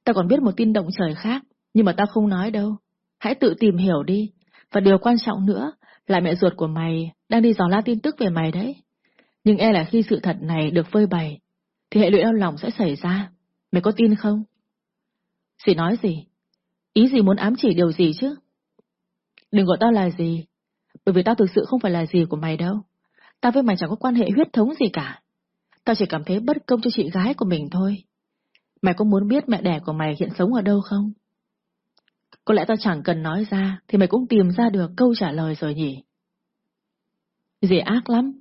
Ta còn biết một tin động trời khác, nhưng mà ta không nói đâu. Hãy tự tìm hiểu đi. Và điều quan trọng nữa là mẹ ruột của mày đang đi dò la tin tức về mày đấy. Nhưng e là khi sự thật này được phơi bày, thì hệ lụy đau lòng sẽ xảy ra. Mày có tin không? Dì nói gì? Ý gì muốn ám chỉ điều gì chứ? Đừng gọi tao là gì, bởi vì tao thực sự không phải là gì của mày đâu. Tao với mày chẳng có quan hệ huyết thống gì cả. Tao chỉ cảm thấy bất công cho chị gái của mình thôi. Mày có muốn biết mẹ đẻ của mày hiện sống ở đâu không? Có lẽ tao chẳng cần nói ra, thì mày cũng tìm ra được câu trả lời rồi nhỉ? Dì ác lắm.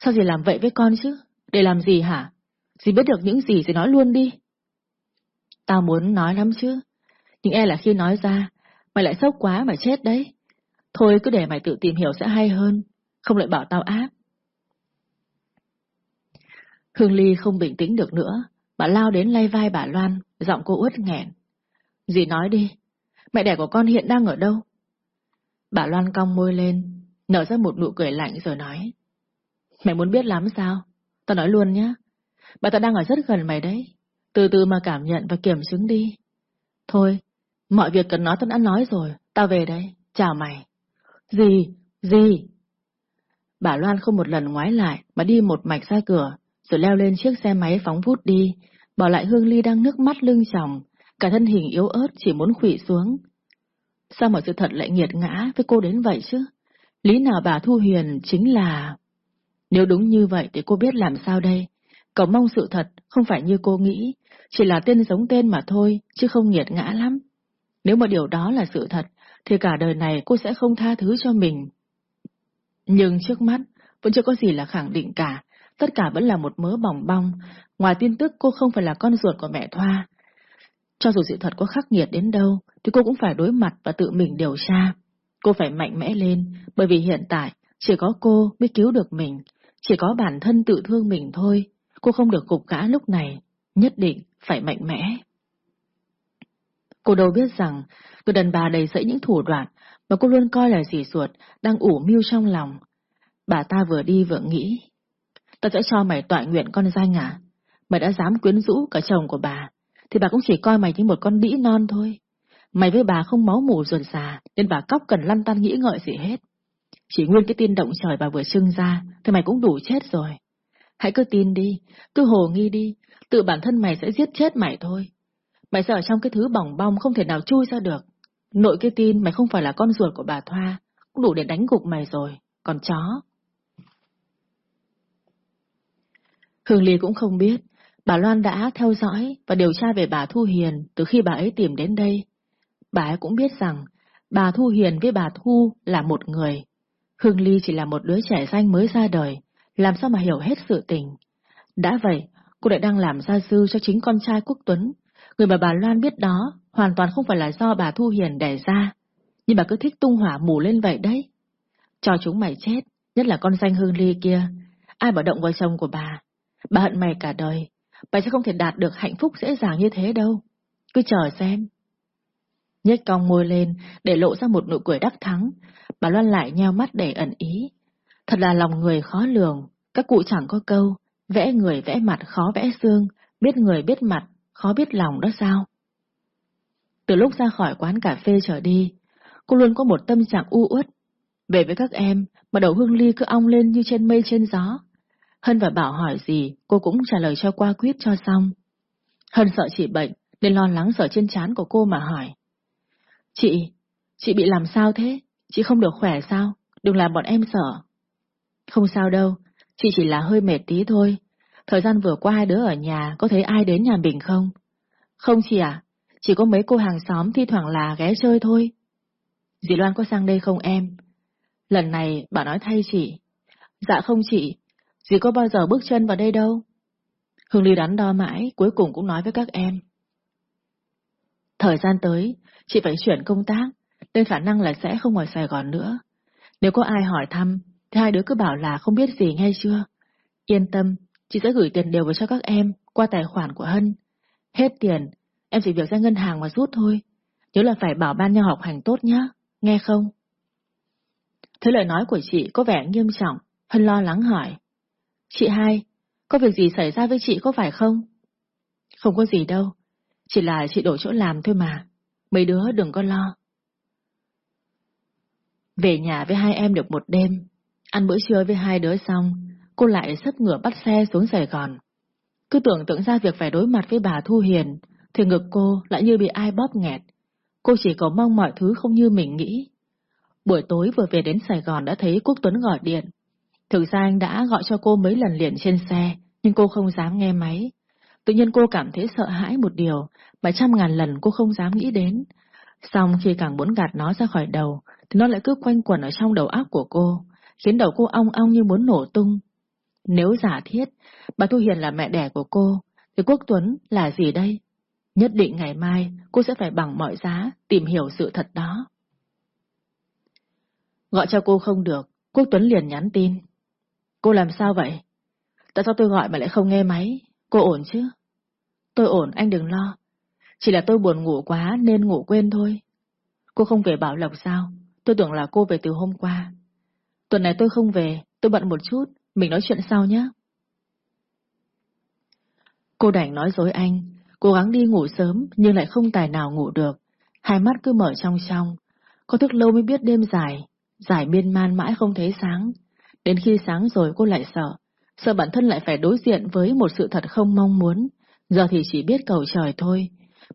Sao dì làm vậy với con chứ? Để làm gì hả? Dì biết được những gì thì nói luôn đi. Tao muốn nói lắm chứ. Nhưng e là khi nói ra, mày lại sốc quá mà chết đấy. Thôi cứ để mày tự tìm hiểu sẽ hay hơn, không lại bảo tao ác. Hương Ly không bình tĩnh được nữa, bà lao đến lay vai bà Loan, giọng cô uất nghẹn. Dì nói đi, mẹ đẻ của con hiện đang ở đâu? Bà Loan cong môi lên, nở ra một nụ cười lạnh rồi nói. mày muốn biết lắm sao? Tao nói luôn nhé. Bà ta đang ở rất gần mày đấy. Từ từ mà cảm nhận và kiểm chứng đi. Thôi, mọi việc cần nói tao đã nói rồi. Tao về đây. Chào mày. Gì? Gì? Bà Loan không một lần ngoái lại mà đi một mạch ra cửa, rồi leo lên chiếc xe máy phóng vút đi, bỏ lại Hương Ly đang nước mắt lưng tròng, cả thân hình yếu ớt chỉ muốn khủy xuống. Sao mà sự thật lại nghiệt ngã với cô đến vậy chứ? Lý nào bà Thu Huyền chính là... Nếu đúng như vậy thì cô biết làm sao đây? Cầu mong sự thật không phải như cô nghĩ, chỉ là tên giống tên mà thôi, chứ không nghiệt ngã lắm. Nếu mà điều đó là sự thật, thì cả đời này cô sẽ không tha thứ cho mình. Nhưng trước mắt, vẫn chưa có gì là khẳng định cả, tất cả vẫn là một mớ bỏng bong, ngoài tin tức cô không phải là con ruột của mẹ Thoa. Cho dù sự thật có khắc nghiệt đến đâu, thì cô cũng phải đối mặt và tự mình điều tra. Cô phải mạnh mẽ lên, bởi vì hiện tại, chỉ có cô mới cứu được mình, chỉ có bản thân tự thương mình thôi, cô không được cục gã lúc này, nhất định phải mạnh mẽ. Cô đâu biết rằng, người đàn bà đầy dẫy những thủ đoạn mà cô luôn coi là dì ruột đang ủ mưu trong lòng. Bà ta vừa đi vừa nghĩ. Ta sẽ cho mày tọa nguyện con danh à? Mày đã dám quyến rũ cả chồng của bà, thì bà cũng chỉ coi mày như một con đĩ non thôi. Mày với bà không máu mủ ruột già, nên bà cóc cần lăn tăn nghĩ ngợi gì hết. Chỉ nguyên cái tin động trời bà vừa trưng ra, thì mày cũng đủ chết rồi. Hãy cứ tin đi, cứ hồ nghi đi, tự bản thân mày sẽ giết chết mày thôi. Mày sợ ở trong cái thứ bỏng bong không thể nào chui ra được. Nội cái tin mày không phải là con ruột của bà Thoa, cũng đủ để đánh gục mày rồi, còn chó. Hương Ly cũng không biết, bà Loan đã theo dõi và điều tra về bà Thu Hiền từ khi bà ấy tìm đến đây. Bà ấy cũng biết rằng, bà Thu Hiền với bà Thu là một người. Hương Ly chỉ là một đứa trẻ danh mới ra đời, làm sao mà hiểu hết sự tình. Đã vậy, cô lại đang làm gia sư cho chính con trai Quốc Tuấn, người mà bà Loan biết đó hoàn toàn không phải là do bà Thu Hiền đẻ ra, nhưng bà cứ thích tung hỏa mù lên vậy đấy. Cho chúng mày chết, nhất là con danh Hương Ly kia, ai bảo động vào chồng của bà, bà hận mày cả đời, bà sẽ không thể đạt được hạnh phúc dễ dàng như thế đâu. Cứ chờ xem. Nhếch cong môi lên để lộ ra một nụ cười đắc thắng, bà Loan lại nheo mắt để ẩn ý. Thật là lòng người khó lường, các cụ chẳng có câu, vẽ người vẽ mặt khó vẽ xương, biết người biết mặt, khó biết lòng đó sao. Từ lúc ra khỏi quán cà phê trở đi, cô luôn có một tâm trạng u uất. Về với các em, mà đầu hương ly cứ ong lên như trên mây trên gió. Hân và Bảo hỏi gì, cô cũng trả lời cho qua quyết cho xong. Hân sợ chị bệnh, nên lo lắng sợ trên chán của cô mà hỏi. Chị, chị bị làm sao thế? Chị không được khỏe sao? Đừng làm bọn em sợ. Không sao đâu, chị chỉ là hơi mệt tí thôi. Thời gian vừa qua hai đứa ở nhà có thấy ai đến nhà mình không? Không chị à, chỉ có mấy cô hàng xóm thi thoảng là ghé chơi thôi. Dì Loan có sang đây không em? Lần này bà nói thay chị. Dạ không chị, dì có bao giờ bước chân vào đây đâu. Hương Ly đắn đo mãi, cuối cùng cũng nói với các em. Thời gian tới, chị phải chuyển công tác, nên khả năng là sẽ không ở Sài Gòn nữa. Nếu có ai hỏi thăm, thì hai đứa cứ bảo là không biết gì nghe chưa. Yên tâm, chị sẽ gửi tiền đều vào cho các em qua tài khoản của Hân. Hết tiền, em chỉ việc ra ngân hàng mà rút thôi. Nhớ là phải bảo ban nhau học hành tốt nhá, nghe không? Thế lời nói của chị có vẻ nghiêm trọng, Hân lo lắng hỏi. Chị hai, có việc gì xảy ra với chị có phải không? Không có gì đâu, chỉ là chị đổi chỗ làm thôi mà. Mấy đứa đừng có lo. Về nhà với hai em được một đêm, ăn bữa trưa với hai đứa xong, cô lại sắp ngửa bắt xe xuống Sài Gòn. Cứ tưởng tượng ra việc phải đối mặt với bà Thu Hiền, thì ngực cô lại như bị ai bóp nghẹt. Cô chỉ cầu mong mọi thứ không như mình nghĩ. Buổi tối vừa về đến Sài Gòn đã thấy Quốc Tuấn gọi điện. Thực ra anh đã gọi cho cô mấy lần liền trên xe, nhưng cô không dám nghe máy. Tự nhiên cô cảm thấy sợ hãi một điều mà trăm ngàn lần cô không dám nghĩ đến. Xong khi càng muốn gạt nó ra khỏi đầu, thì nó lại cứ quanh quẩn ở trong đầu óc của cô, khiến đầu cô ong ong như muốn nổ tung. Nếu giả thiết, bà Thu Hiền là mẹ đẻ của cô, thì Quốc Tuấn là gì đây? Nhất định ngày mai cô sẽ phải bằng mọi giá tìm hiểu sự thật đó. Gọi cho cô không được, Quốc Tuấn liền nhắn tin. Cô làm sao vậy? Tại sao tôi gọi mà lại không nghe máy? Cô ổn chứ? Tôi ổn, anh đừng lo. Chỉ là tôi buồn ngủ quá nên ngủ quên thôi. Cô không về Bảo Lộc sao? Tôi tưởng là cô về từ hôm qua. Tuần này tôi không về, tôi bận một chút, mình nói chuyện sau nhé. Cô đành nói dối anh, cố gắng đi ngủ sớm nhưng lại không tài nào ngủ được. Hai mắt cứ mở trong trong. Có thức lâu mới biết đêm dài, dài miên man mãi không thấy sáng. Đến khi sáng rồi cô lại sợ, sợ bản thân lại phải đối diện với một sự thật không mong muốn. Giờ thì chỉ biết cầu trời thôi.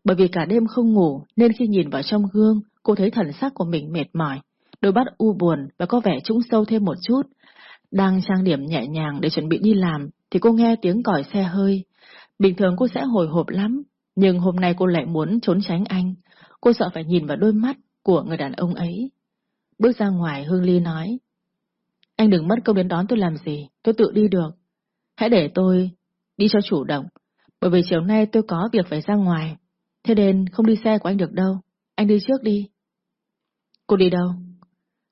Bởi vì cả đêm không ngủ nên khi nhìn vào trong gương, cô thấy thần sắc của mình mệt mỏi, đôi mắt u buồn và có vẻ trũng sâu thêm một chút. Đang trang điểm nhẹ nhàng để chuẩn bị đi làm thì cô nghe tiếng còi xe hơi. Bình thường cô sẽ hồi hộp lắm, nhưng hôm nay cô lại muốn trốn tránh anh. Cô sợ phải nhìn vào đôi mắt của người đàn ông ấy. Bước ra ngoài Hương Ly nói. Anh đừng mất công đến đón tôi làm gì, tôi tự đi được. Hãy để tôi đi cho chủ động, bởi vì chiều nay tôi có việc phải ra ngoài. Thế nên không đi xe của anh được đâu, anh đi trước đi. Cô đi đâu?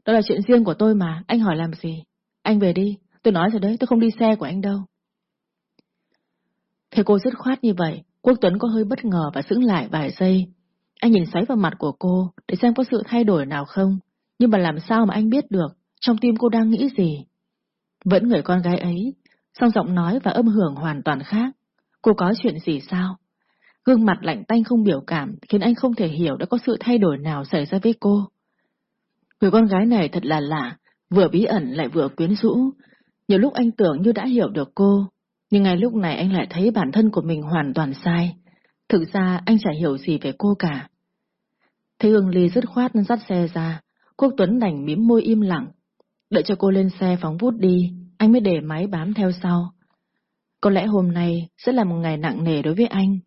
Đó là chuyện riêng của tôi mà, anh hỏi làm gì? Anh về đi, tôi nói rồi đấy, tôi không đi xe của anh đâu. Thấy cô dứt khoát như vậy, Quốc Tuấn có hơi bất ngờ và sững lại vài giây. Anh nhìn xoáy vào mặt của cô để xem có sự thay đổi nào không, nhưng mà làm sao mà anh biết được trong tim cô đang nghĩ gì. Vẫn người con gái ấy, song giọng nói và âm hưởng hoàn toàn khác. Cô có chuyện gì sao? Gương mặt lạnh tanh không biểu cảm khiến anh không thể hiểu đã có sự thay đổi nào xảy ra với cô. Người con gái này thật là lạ, vừa bí ẩn lại vừa quyến rũ. Nhiều lúc anh tưởng như đã hiểu được cô, nhưng ngay lúc này anh lại thấy bản thân của mình hoàn toàn sai. Thực ra anh chả hiểu gì về cô cả. Thấy Hương Ly dứt khoát dắt xe ra, Quốc Tuấn đành mím môi im lặng. Đợi cho cô lên xe phóng vút đi, anh mới để máy bám theo sau. Có lẽ hôm nay sẽ là một ngày nặng nề đối với anh.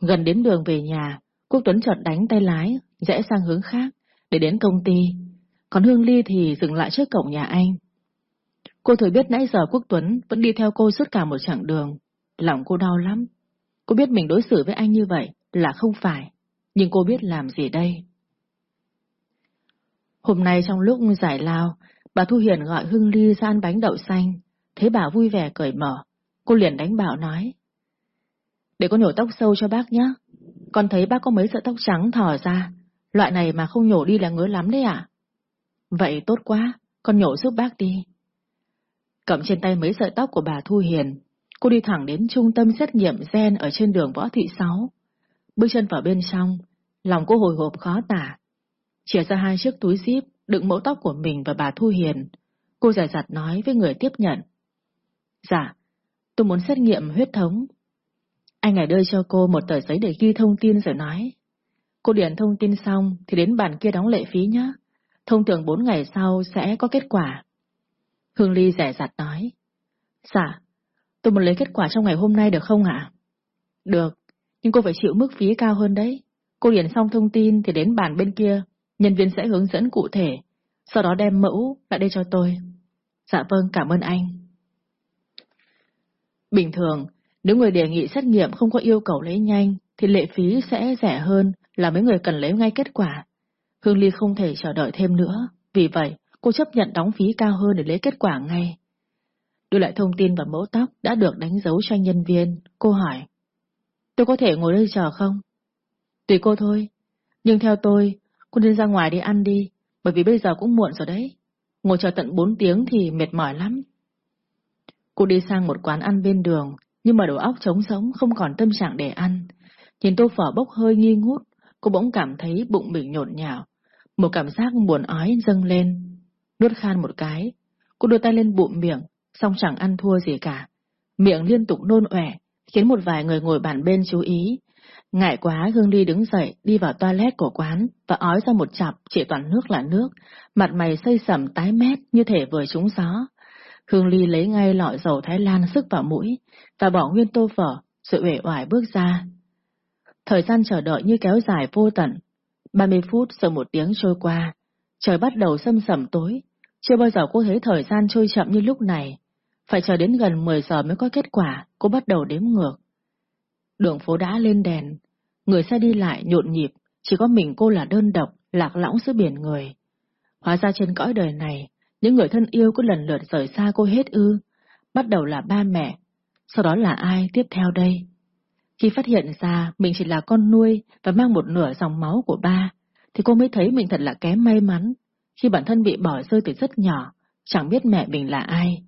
Gần đến đường về nhà, Quốc Tuấn chợt đánh tay lái, rẽ sang hướng khác, để đến công ty. Còn Hương Ly thì dừng lại trước cổng nhà anh. Cô thừa biết nãy giờ Quốc Tuấn vẫn đi theo cô suốt cả một chặng đường. Lòng cô đau lắm. Cô biết mình đối xử với anh như vậy là không phải, nhưng cô biết làm gì đây. Hôm nay trong lúc giải lao, bà Thu Hiền gọi Hương Ly ra ăn bánh đậu xanh, thấy bà vui vẻ cởi mở. Cô liền đánh bảo nói. Để con nhổ tóc sâu cho bác nhé. Con thấy bác có mấy sợi tóc trắng thò ra, loại này mà không nhổ đi là ngứa lắm đấy ạ. Vậy tốt quá, con nhổ giúp bác đi. Cầm trên tay mấy sợi tóc của bà Thu Hiền, cô đi thẳng đến trung tâm xét nghiệm gen ở trên đường Võ Thị Sáu. Bước chân vào bên trong, lòng cô hồi hộp khó tả. Chia ra hai chiếc túi zip đựng mẫu tóc của mình và bà Thu Hiền. Cô giải giặt nói với người tiếp nhận. Dạ, tôi muốn xét nghiệm huyết thống. Anh này đưa cho cô một tờ giấy để ghi thông tin rồi nói. Cô điền thông tin xong thì đến bàn kia đóng lệ phí nhé. Thông thường bốn ngày sau sẽ có kết quả. Hương Ly rẻ rặt nói. Dạ, tôi muốn lấy kết quả trong ngày hôm nay được không ạ? Được, nhưng cô phải chịu mức phí cao hơn đấy. Cô điền xong thông tin thì đến bàn bên kia, nhân viên sẽ hướng dẫn cụ thể, sau đó đem mẫu lại đây cho tôi. Dạ vâng, cảm ơn anh. Bình thường, nếu người đề nghị xét nghiệm không có yêu cầu lấy nhanh, thì lệ phí sẽ rẻ hơn là mấy người cần lấy ngay kết quả. Hương Ly không thể chờ đợi thêm nữa, vì vậy cô chấp nhận đóng phí cao hơn để lấy kết quả ngay. Đưa lại thông tin và mẫu tóc đã được đánh dấu cho nhân viên, cô hỏi. Tôi có thể ngồi đây chờ không? Tùy cô thôi, nhưng theo tôi, cô nên ra ngoài đi ăn đi, bởi vì bây giờ cũng muộn rồi đấy. Ngồi chờ tận 4 tiếng thì mệt mỏi lắm. Cô đi sang một quán ăn bên đường, nhưng mà đầu óc trống sống không còn tâm trạng để ăn. Nhìn tô phở bốc hơi nghi ngút, cô bỗng cảm thấy bụng mình nhộn nhạo. Một cảm giác buồn ói dâng lên. Nuốt khan một cái, cô đưa tay lên bụng miệng, xong chẳng ăn thua gì cả. Miệng liên tục nôn ọe, khiến một vài người ngồi bàn bên chú ý. Ngại quá Hương Ly đứng dậy, đi vào toilet của quán và ói ra một chặp chỉ toàn nước là nước, mặt mày xây sầm tái mét như thể vừa trúng gió. Hương Ly lấy ngay lọ dầu Thái Lan sức vào mũi và bỏ nguyên tô phở, rồi uể oải bước ra. Thời gian chờ đợi như kéo dài vô tận. 30 phút sau một tiếng trôi qua, trời bắt đầu xâm sẩm tối. Chưa bao giờ cô thấy thời gian trôi chậm như lúc này. Phải chờ đến gần 10 giờ mới có kết quả, cô bắt đầu đếm ngược. Đường phố đã lên đèn, người xe đi lại nhộn nhịp, chỉ có mình cô là đơn độc, lạc lõng giữa biển người. Hóa ra trên cõi đời này, những người thân yêu cứ lần lượt rời xa cô hết ư. Bắt đầu là ba mẹ, sau đó là ai tiếp theo đây? Khi phát hiện ra mình chỉ là con nuôi và mang một nửa dòng máu của ba, thì cô mới thấy mình thật là kém may mắn. Khi bản thân bị bỏ rơi từ rất nhỏ, chẳng biết mẹ mình là ai.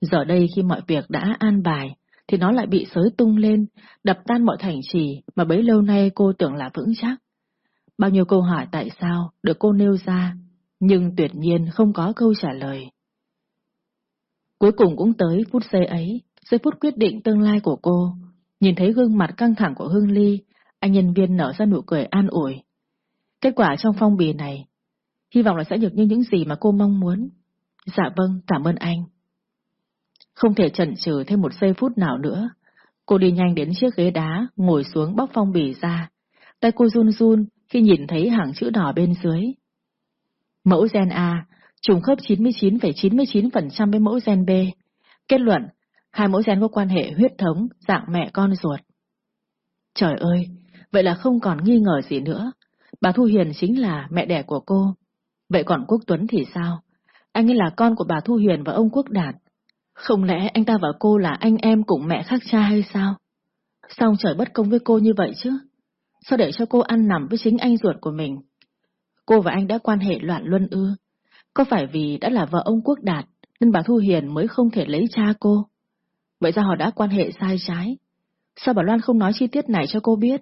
Giờ đây khi mọi việc đã an bài, thì nó lại bị sới tung lên, đập tan mọi thành trì mà bấy lâu nay cô tưởng là vững chắc. Bao nhiêu câu hỏi tại sao được cô nêu ra, nhưng tuyệt nhiên không có câu trả lời. Cuối cùng cũng tới phút giây ấy, giây phút quyết định tương lai của cô. Nhìn thấy gương mặt căng thẳng của Hương Ly, anh nhân viên nở ra nụ cười an ủi. Kết quả trong phong bì này, hy vọng là sẽ được như những gì mà cô mong muốn. Dạ vâng, cảm ơn anh. Không thể chần chừ thêm một giây phút nào nữa. Cô đi nhanh đến chiếc ghế đá, ngồi xuống bóc phong bì ra. Tay cô run run khi nhìn thấy hàng chữ đỏ bên dưới. Mẫu gen A trùng khớp 99,99% ,99 với mẫu gen B. Kết luận, hai mẫu gen có quan hệ huyết thống, dạng mẹ con ruột. Trời ơi, vậy là không còn nghi ngờ gì nữa. Bà Thu Hiền chính là mẹ đẻ của cô. Vậy còn Quốc Tuấn thì sao? Anh ấy là con của bà Thu Hiền và ông Quốc Đạt. Không lẽ anh ta và cô là anh em cùng mẹ khác cha hay sao? Sao trời bất công với cô như vậy chứ? Sao để cho cô ăn nằm với chính anh ruột của mình? Cô và anh đã quan hệ loạn luân ư? Có phải vì đã là vợ ông Quốc Đạt nên bà Thu Hiền mới không thể lấy cha cô? Vậy ra họ đã quan hệ sai trái? Sao bà Loan không nói chi tiết này cho cô biết,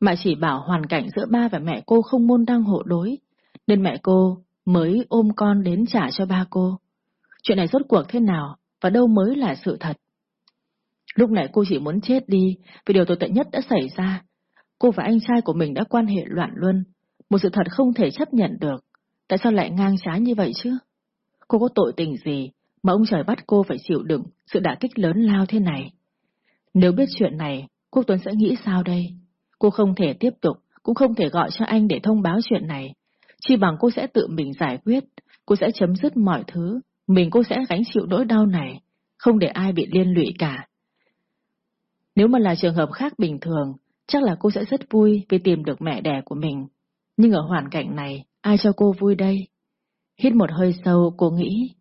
mà chỉ bảo hoàn cảnh giữa ba và mẹ cô không môn đăng hộ đối, nên mẹ cô mới ôm con đến trả cho ba cô? Chuyện này rốt cuộc thế nào và đâu mới là sự thật? Lúc này cô chỉ muốn chết đi vì điều tồi tệ nhất đã xảy ra. Cô và anh trai của mình đã quan hệ loạn luân, một sự thật không thể chấp nhận được. Tại sao lại ngang trái như vậy chứ? Cô có tội tình gì mà ông trời bắt cô phải chịu đựng sự đả kích lớn lao thế này? Nếu biết chuyện này, Quốc Tuấn sẽ nghĩ sao đây? Cô không thể tiếp tục, cũng không thể gọi cho anh để thông báo chuyện này. Chỉ bằng cô sẽ tự mình giải quyết, cô sẽ chấm dứt mọi thứ, mình cô sẽ gánh chịu nỗi đau này, không để ai bị liên lụy cả. Nếu mà là trường hợp khác bình thường, chắc là cô sẽ rất vui vì tìm được mẹ đẻ của mình. Nhưng ở hoàn cảnh này, ai cho cô vui đây? Hít một hơi sâu, cô nghĩ.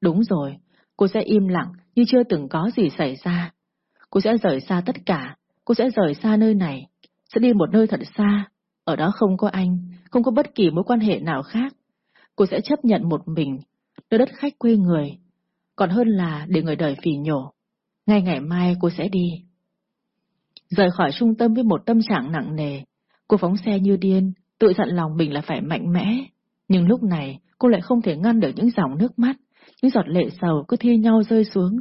Đúng rồi, cô sẽ im lặng như chưa từng có gì xảy ra. Cô sẽ rời xa tất cả, cô sẽ rời xa nơi này, sẽ đi một nơi thật xa. Ở đó không có anh, không có bất kỳ mối quan hệ nào khác. Cô sẽ chấp nhận một mình, nơi đất khách quê người. Còn hơn là để người đời phì nhổ. Ngay ngày mai cô sẽ đi. Rời khỏi trung tâm với một tâm trạng nặng nề, cô phóng xe như điên, tự dặn lòng mình là phải mạnh mẽ. Nhưng lúc này, cô lại không thể ngăn được những dòng nước mắt, những giọt lệ sầu cứ thi nhau rơi xuống.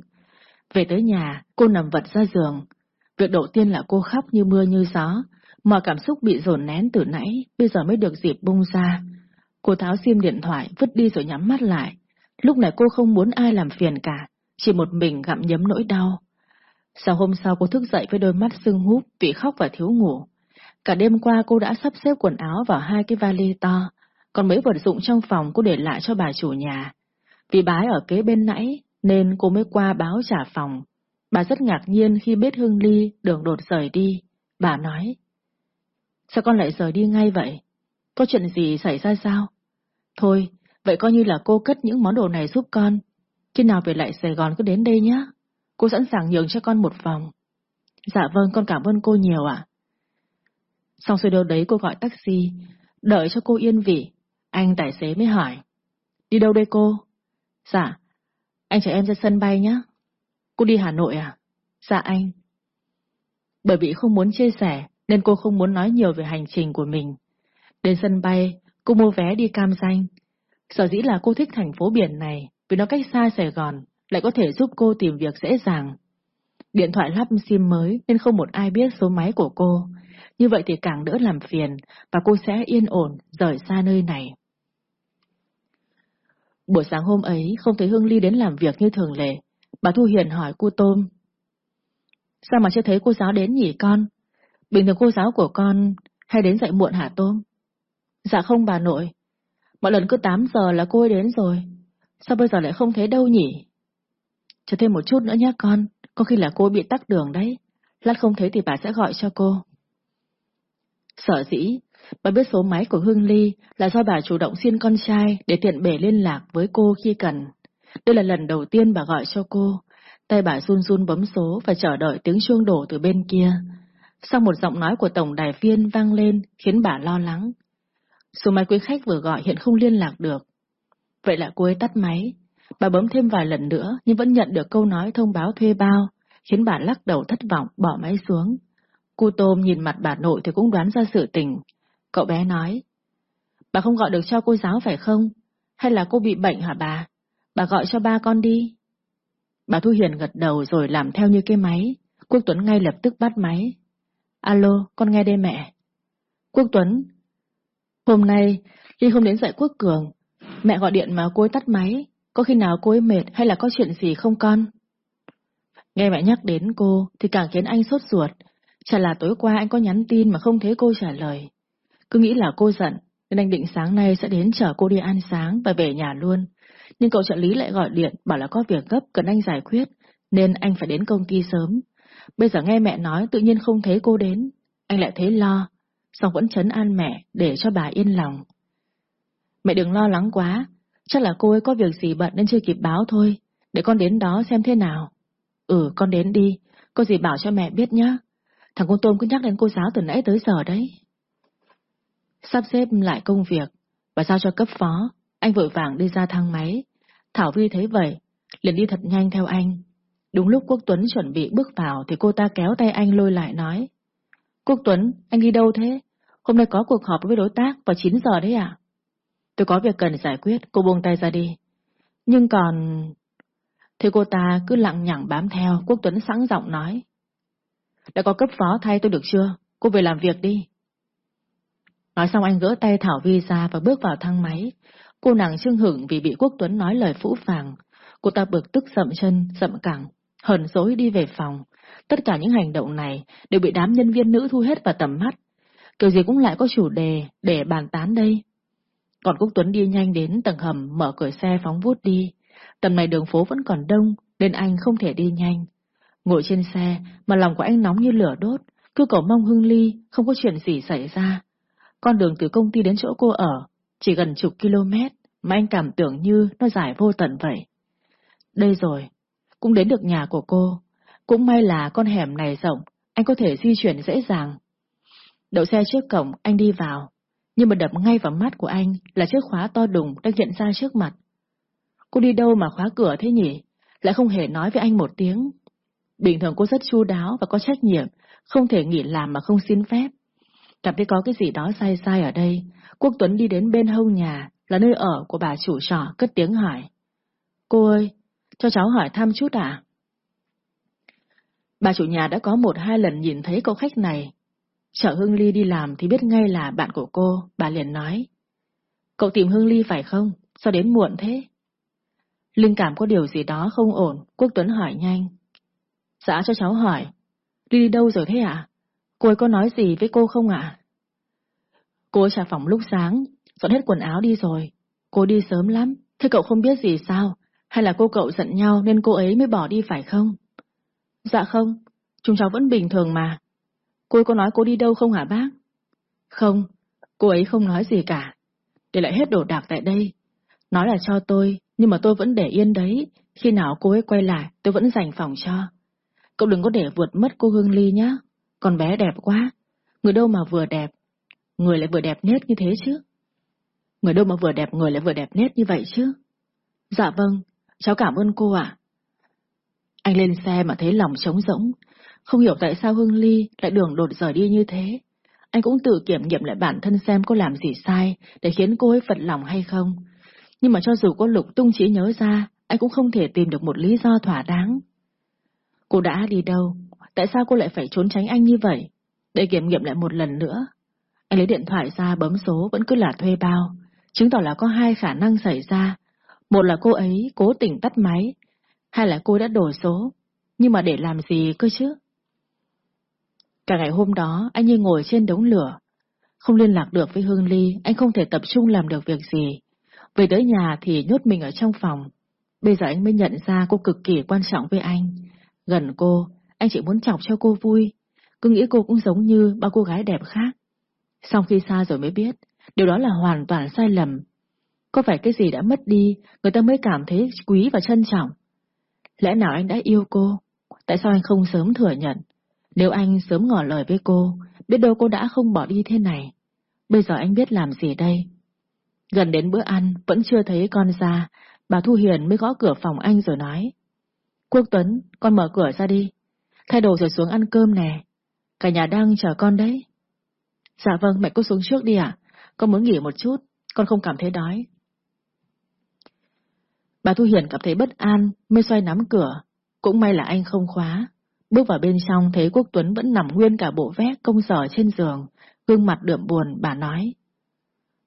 Về tới nhà, cô nằm vật ra giường. Việc đầu tiên là cô khóc như mưa như gió, mọi cảm xúc bị dồn nén từ nãy, bây giờ mới được dịp bung ra. Cô tháo sim điện thoại, vứt đi rồi nhắm mắt lại. Lúc này cô không muốn ai làm phiền cả, chỉ một mình gặm nhấm nỗi đau. Sau hôm sau cô thức dậy với đôi mắt sưng húp vì khóc và thiếu ngủ. Cả đêm qua cô đã sắp xếp quần áo vào hai cái vali to, còn mấy vật dụng trong phòng cô để lại cho bà chủ nhà. Vì bái ở kế bên nãy, nên cô mới qua báo trả phòng. Bà rất ngạc nhiên khi biết Hương Ly đường đột rời đi. Bà nói, Sao con lại rời đi ngay vậy? Có chuyện gì xảy ra sao? Thôi, vậy coi như là cô cất những món đồ này giúp con. Khi nào về lại Sài Gòn cứ đến đây nhé. Cô sẵn sàng nhường cho con một phòng. Dạ vâng, con cảm ơn cô nhiều ạ. Xong xuôi đâu đấy cô gọi taxi, đợi cho cô yên vị. Anh tài xế mới hỏi. Đi đâu đây cô? Dạ, anh chở em ra sân bay nhé. Cô đi Hà Nội à? Dạ anh. Bởi vì không muốn chia sẻ, nên cô không muốn nói nhiều về hành trình của mình. Đến sân bay, cô mua vé đi cam danh. Sở dĩ là cô thích thành phố biển này, vì nó cách xa Sài Gòn, lại có thể giúp cô tìm việc dễ dàng. Điện thoại lắp SIM mới nên không một ai biết số máy của cô. Như vậy thì càng đỡ làm phiền và cô sẽ yên ổn rời xa nơi này. Buổi sáng hôm ấy không thấy Hương Ly đến làm việc như thường lệ. Bà Thu Hiền hỏi cô Tôm. Sao mà chưa thấy cô giáo đến nhỉ con? Bình thường cô giáo của con hay đến dạy muộn hả Tôm? Dạ không bà nội. Mọi lần cứ 8 giờ là cô ấy đến rồi. Sao bây giờ lại không thấy đâu nhỉ? Chờ thêm một chút nữa nhé con. Có khi là cô bị tắc đường đấy. Lát không thấy thì bà sẽ gọi cho cô. Sở dĩ, bà biết số máy của Hương Ly là do bà chủ động xin con trai để tiện bể liên lạc với cô khi cần. Đây là lần đầu tiên bà gọi cho cô. Tay bà run run bấm số và chờ đợi tiếng chuông đổ từ bên kia. Sau một giọng nói của tổng đài viên vang lên khiến bà lo lắng. Số máy quý khách vừa gọi hiện không liên lạc được. Vậy là cô ấy tắt máy. Bà bấm thêm vài lần nữa nhưng vẫn nhận được câu nói thông báo thuê bao, khiến bà lắc đầu thất vọng bỏ máy xuống. Cô Tôm nhìn mặt bà nội thì cũng đoán ra sự tình. Cậu bé nói, bà không gọi được cho cô giáo phải không? Hay là cô bị bệnh hả bà? Bà gọi cho ba con đi. Bà Thu Hiền gật đầu rồi làm theo như cái máy. Quốc Tuấn ngay lập tức bắt máy. Alo, con nghe đây mẹ. Quốc Tuấn, hôm nay khi không đến dạy Quốc Cường. Mẹ gọi điện mà cô ấy tắt máy. Có khi nào cô ấy mệt hay là có chuyện gì không con? Nghe mẹ nhắc đến cô thì càng khiến anh sốt ruột. Chả là tối qua anh có nhắn tin mà không thấy cô trả lời. Cứ nghĩ là cô giận, nên anh định sáng nay sẽ đến chở cô đi ăn sáng và về nhà luôn. Nhưng cậu trợ lý lại gọi điện bảo là có việc gấp cần anh giải quyết, nên anh phải đến công ty sớm. Bây giờ nghe mẹ nói tự nhiên không thấy cô đến, anh lại thấy lo, xong vẫn chấn an mẹ để cho bà yên lòng. Mẹ đừng lo lắng quá, chắc là cô ấy có việc gì bận nên chưa kịp báo thôi, để con đến đó xem thế nào. Ừ, con đến đi, có gì bảo cho mẹ biết nhá. Thằng con Tôm cứ nhắc đến cô giáo từ nãy tới giờ đấy. Sắp xếp lại công việc và giao cho cấp phó, anh vội vàng đi ra thang máy. Thảo Vi thấy vậy, liền đi thật nhanh theo anh. Đúng lúc Quốc Tuấn chuẩn bị bước vào thì cô ta kéo tay anh lôi lại nói. Quốc Tuấn, anh đi đâu thế? Hôm nay có cuộc họp với đối tác vào 9 giờ đấy à? Tôi có việc cần giải quyết, cô buông tay ra đi. Nhưng còn... Thế cô ta cứ lặng nhẳng bám theo, Quốc Tuấn sẵn giọng nói. Đã có cấp phó thay tôi được chưa? Cô về làm việc đi. Nói xong anh gỡ tay Thảo Vi ra và bước vào thang máy. Cô nàng trưng hửng vì bị Quốc Tuấn nói lời phũ phàng. Cô ta bực tức sậm chân, sậm cẳng, hờn dỗi đi về phòng. Tất cả những hành động này đều bị đám nhân viên nữ thu hết vào tầm mắt. Kiểu gì cũng lại có chủ đề để bàn tán đây. Còn Quốc Tuấn đi nhanh đến tầng hầm mở cửa xe phóng vút đi. Tầm này đường phố vẫn còn đông nên anh không thể đi nhanh. Ngồi trên xe mà lòng của anh nóng như lửa đốt, cứ cầu mong Hưng Ly không có chuyện gì xảy ra. Con đường từ công ty đến chỗ cô ở chỉ gần chục km mà anh cảm tưởng như nó dài vô tận vậy. Đây rồi, cũng đến được nhà của cô. Cũng may là con hẻm này rộng, anh có thể di chuyển dễ dàng. Đậu xe trước cổng, anh đi vào. Nhưng mà đập ngay vào mắt của anh là chiếc khóa to đùng đang hiện ra trước mặt. Cô đi đâu mà khóa cửa thế nhỉ? Lại không hề nói với anh một tiếng. Bình thường cô rất chu đáo và có trách nhiệm, không thể nghỉ làm mà không xin phép. Cảm thấy có cái gì đó sai sai ở đây, Quốc Tuấn đi đến bên hông nhà, là nơi ở của bà chủ trọ, cất tiếng hỏi. Cô ơi, cho cháu hỏi thăm chút ạ. Bà chủ nhà đã có một hai lần nhìn thấy cậu khách này. Chợ Hương Ly đi làm thì biết ngay là bạn của cô, bà liền nói. Cậu tìm Hương Ly phải không? Sao đến muộn thế? Linh cảm có điều gì đó không ổn, Quốc Tuấn hỏi nhanh. Dạ cho cháu hỏi. Đi đâu rồi thế ạ? Cô ấy có nói gì với cô không ạ? Cô ấy trả phòng lúc sáng, dọn hết quần áo đi rồi. Cô đi sớm lắm, thế cậu không biết gì sao? Hay là cô cậu giận nhau nên cô ấy mới bỏ đi phải không? Dạ không, chúng cháu vẫn bình thường mà. Cô ấy có nói cô đi đâu không hả bác? Không, cô ấy không nói gì cả. Để lại hết đồ đạc tại đây. Nói là cho tôi, nhưng mà tôi vẫn để yên đấy. Khi nào cô ấy quay lại, tôi vẫn dành phòng cho. Cậu đừng có để vượt mất cô Hương Ly nhé. Con bé đẹp quá. Người đâu mà vừa đẹp. Người lại vừa đẹp nét như thế chứ. Người đâu mà vừa đẹp người lại vừa đẹp nét như vậy chứ. Dạ vâng, cháu cảm ơn cô ạ. Anh lên xe mà thấy lòng trống rỗng. Không hiểu tại sao Hương Ly lại đường đột rời đi như thế. Anh cũng tự kiểm nghiệm lại bản thân xem có làm gì sai để khiến cô ấy phật lòng hay không. Nhưng mà cho dù có lục tung trí nhớ ra, anh cũng không thể tìm được một lý do thỏa đáng. Cô đã đi đâu? Tại sao cô lại phải trốn tránh anh như vậy? Để kiểm nghiệm lại một lần nữa. Anh lấy điện thoại ra bấm số vẫn cứ là thuê bao, chứng tỏ là có hai khả năng xảy ra. Một là cô ấy cố tình tắt máy, hay là cô đã đổi số. Nhưng mà để làm gì cơ chứ? Cả ngày hôm đó, anh như ngồi trên đống lửa. Không liên lạc được với Hương Ly, anh không thể tập trung làm được việc gì. Về tới nhà thì nhốt mình ở trong phòng. Bây giờ anh mới nhận ra cô cực kỳ quan trọng với anh. Gần cô, anh chỉ muốn chọc cho cô vui. Cứ nghĩ cô cũng giống như bao cô gái đẹp khác. Sau khi xa rồi mới biết, điều đó là hoàn toàn sai lầm. Có phải cái gì đã mất đi, người ta mới cảm thấy quý và trân trọng. Lẽ nào anh đã yêu cô? Tại sao anh không sớm thừa nhận? Nếu anh sớm ngỏ lời với cô, biết đâu cô đã không bỏ đi thế này. Bây giờ anh biết làm gì đây? Gần đến bữa ăn, vẫn chưa thấy con ra, bà Thu Hiền mới gõ cửa phòng anh rồi nói. Quốc Tuấn, con mở cửa ra đi. Thay đồ rồi xuống ăn cơm nè. Cả nhà đang chờ con đấy. Dạ vâng, mẹ cô xuống trước đi ạ. Con muốn nghỉ một chút, con không cảm thấy đói. Bà Thu Hiền cảm thấy bất an, mới xoay nắm cửa. Cũng may là anh không khóa. Bước vào bên trong thấy Quốc Tuấn vẫn nằm nguyên cả bộ vét công sở trên giường, gương mặt đượm buồn, bà nói.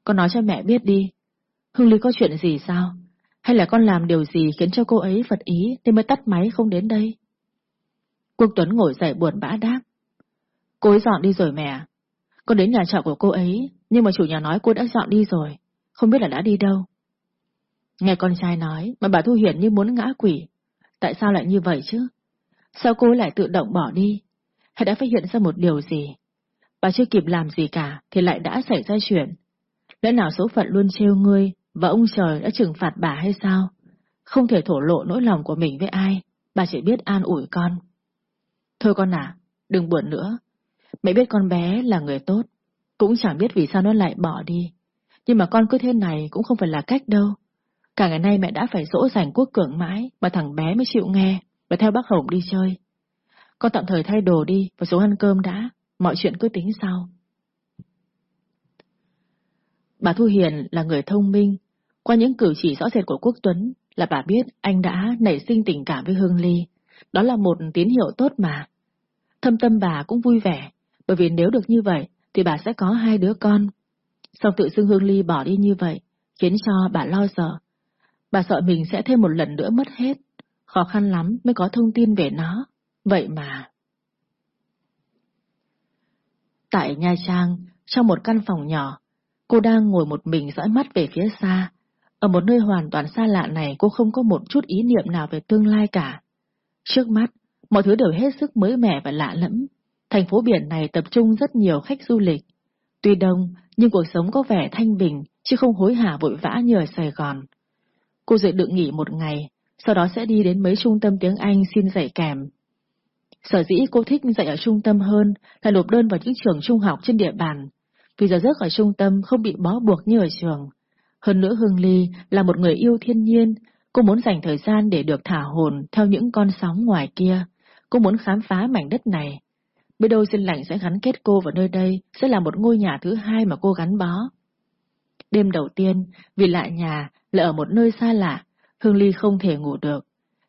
Con nói cho mẹ biết đi. Hương Ly có chuyện gì sao? Hay là con làm điều gì khiến cho cô ấy phật ý nên mới tắt máy không đến đây? Quốc Tuấn ngồi dậy buồn bã đáp. Cô ấy dọn đi rồi mẹ. Con đến nhà trọ của cô ấy, nhưng mà chủ nhà nói cô đã dọn đi rồi. Không biết là đã đi đâu. Nghe con trai nói mà bà Thu hiền như muốn ngã quỷ. Tại sao lại như vậy chứ? Sao cô lại tự động bỏ đi? Hay đã phát hiện ra một điều gì? Bà chưa kịp làm gì cả thì lại đã xảy ra chuyện. Lẽ nào số phận luôn trêu ngươi và ông trời đã trừng phạt bà hay sao? Không thể thổ lộ nỗi lòng của mình với ai, bà chỉ biết an ủi con. Thôi con à, đừng buồn nữa. Mẹ biết con bé là người tốt, cũng chẳng biết vì sao nó lại bỏ đi. Nhưng mà con cứ thế này cũng không phải là cách đâu. Cả ngày nay mẹ đã phải dỗ dành quốc cường mãi mà thằng bé mới chịu nghe và theo bác Hồng đi chơi. Con tạm thời thay đồ đi và xuống ăn cơm đã, mọi chuyện cứ tính sau. Bà Thu Hiền là người thông minh, qua những cử chỉ rõ rệt của Quốc Tuấn là bà biết anh đã nảy sinh tình cảm với Hương Ly. Đó là một tín hiệu tốt mà. Thâm tâm bà cũng vui vẻ, bởi vì nếu được như vậy thì bà sẽ có hai đứa con. Sau tự xưng Hương Ly bỏ đi như vậy, khiến cho bà lo sợ. Bà sợ mình sẽ thêm một lần nữa mất hết, khó khăn lắm mới có thông tin về nó. Vậy mà... Tại Nha Trang, trong một căn phòng nhỏ, cô đang ngồi một mình dõi mắt về phía xa. Ở một nơi hoàn toàn xa lạ này cô không có một chút ý niệm nào về tương lai cả. Trước mắt, mọi thứ đều hết sức mới mẻ và lạ lẫm. Thành phố biển này tập trung rất nhiều khách du lịch. Tuy đông, nhưng cuộc sống có vẻ thanh bình, chứ không hối hả vội vã như ở Sài Gòn. Cô dự định nghỉ một ngày, sau đó sẽ đi đến mấy trung tâm tiếng Anh xin dạy kèm. Sở dĩ cô thích dạy ở trung tâm hơn là nộp đơn vào những trường trung học trên địa bàn, vì giờ giấc ở trung tâm không bị bó buộc như ở trường. Hơn nữa Hương Ly là một người yêu thiên nhiên, cô muốn dành thời gian để được thả hồn theo những con sóng ngoài kia. Cô muốn khám phá mảnh đất này. Biết đâu xin lạnh sẽ gắn kết cô vào nơi đây, sẽ là một ngôi nhà thứ hai mà cô gắn bó. Đêm đầu tiên, vì lại nhà, lại ở một nơi xa lạ, Hương Ly không thể ngủ được.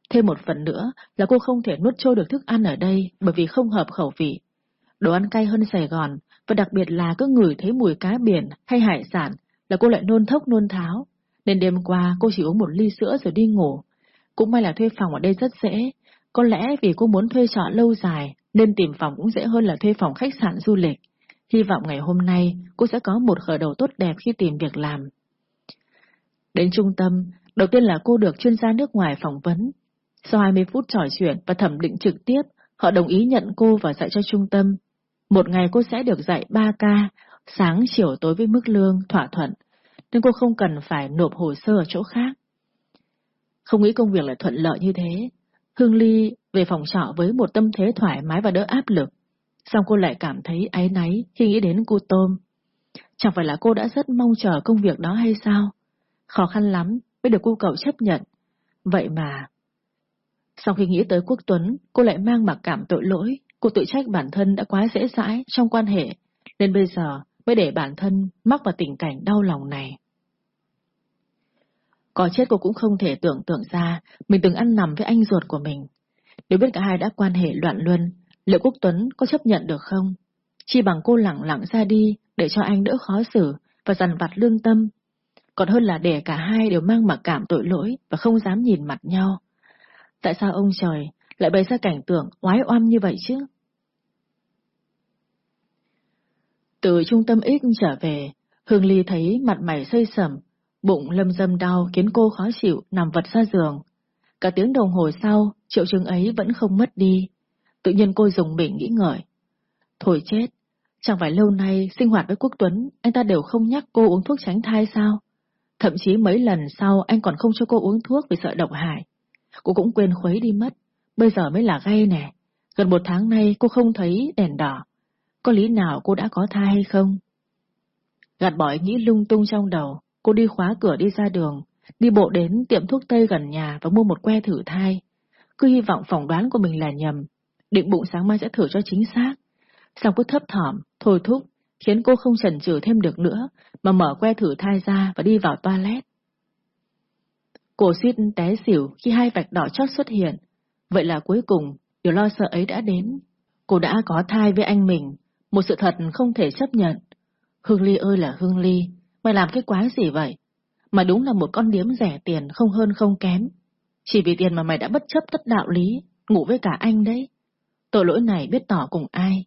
Thêm một phần nữa là cô không thể nuốt trôi được thức ăn ở đây bởi vì không hợp khẩu vị. Đồ ăn cay hơn Sài Gòn, và đặc biệt là cứ ngửi thấy mùi cá biển hay hải sản là cô lại nôn thốc nôn tháo. Nên đêm qua cô chỉ uống một ly sữa rồi đi ngủ. Cũng may là thuê phòng ở đây rất dễ. Có lẽ vì cô muốn thuê trọ lâu dài nên tìm phòng cũng dễ hơn là thuê phòng khách sạn du lịch. Hy vọng ngày hôm nay cô sẽ có một khởi đầu tốt đẹp khi tìm việc làm. Đến trung tâm, đầu tiên là cô được chuyên gia nước ngoài phỏng vấn. Sau 20 phút trò chuyện và thẩm định trực tiếp, họ đồng ý nhận cô vào dạy cho trung tâm. Một ngày cô sẽ được dạy 3 ca, sáng, chiều, tối với mức lương, thỏa thuận, nên cô không cần phải nộp hồ sơ ở chỗ khác. Không nghĩ công việc lại thuận lợi như thế. Hương Ly về phòng trọ với một tâm thế thoải mái và đỡ áp lực. Xong cô lại cảm thấy áy náy khi nghĩ đến cô Tôm. Chẳng phải là cô đã rất mong chờ công việc đó hay sao? Khó khăn lắm mới được cô cậu chấp nhận. Vậy mà... Sau khi nghĩ tới Quốc Tuấn, cô lại mang mặc cảm tội lỗi. Cô tự trách bản thân đã quá dễ dãi trong quan hệ, nên bây giờ mới để bản thân mắc vào tình cảnh đau lòng này. Có chết cô cũng không thể tưởng tượng ra mình từng ăn nằm với anh ruột của mình. Nếu biết cả hai đã quan hệ loạn luân, liệu Quốc Tuấn có chấp nhận được không? Chỉ bằng cô lặng lặng ra đi để cho anh đỡ khó xử và dằn vặt lương tâm. Còn hơn là để cả hai đều mang mặc cảm tội lỗi và không dám nhìn mặt nhau. Tại sao ông trời lại bày ra cảnh tượng oái oăm như vậy chứ? Từ trung tâm ít trở về, Hương Ly thấy mặt mày xây sẩm, bụng lâm dâm đau khiến cô khó chịu nằm vật ra giường. Cả tiếng đồng hồ sau, triệu chứng ấy vẫn không mất đi. Tự nhiên cô dùng mình nghĩ ngợi. Thôi chết, chẳng phải lâu nay sinh hoạt với Quốc Tuấn, anh ta đều không nhắc cô uống thuốc tránh thai sao? Thậm chí mấy lần sau anh còn không cho cô uống thuốc vì sợ độc hại. Cô cũng quên khuấy đi mất, bây giờ mới là gay nè. Gần một tháng nay cô không thấy đèn đỏ. Có lý nào cô đã có thai hay không? Gạt bỏ ý nghĩ lung tung trong đầu, cô đi khóa cửa đi ra đường, đi bộ đến tiệm thuốc Tây gần nhà và mua một que thử thai. Cứ hy vọng phỏng đoán của mình là nhầm, định bụng sáng mai sẽ thử cho chính xác. Xong cứ thấp thỏm, thôi thúc, khiến cô không chần chừ thêm được nữa, mà mở que thử thai ra và đi vào toilet. Cô suýt té xỉu khi hai vạch đỏ chót xuất hiện. Vậy là cuối cùng, điều lo sợ ấy đã đến. Cô đã có thai với anh mình, một sự thật không thể chấp nhận. Hương Ly ơi là Hương Ly, mày làm cái quái gì vậy? Mà đúng là một con điếm rẻ tiền không hơn không kém. Chỉ vì tiền mà mày đã bất chấp tất đạo lý, ngủ với cả anh đấy. Tội lỗi này biết tỏ cùng ai.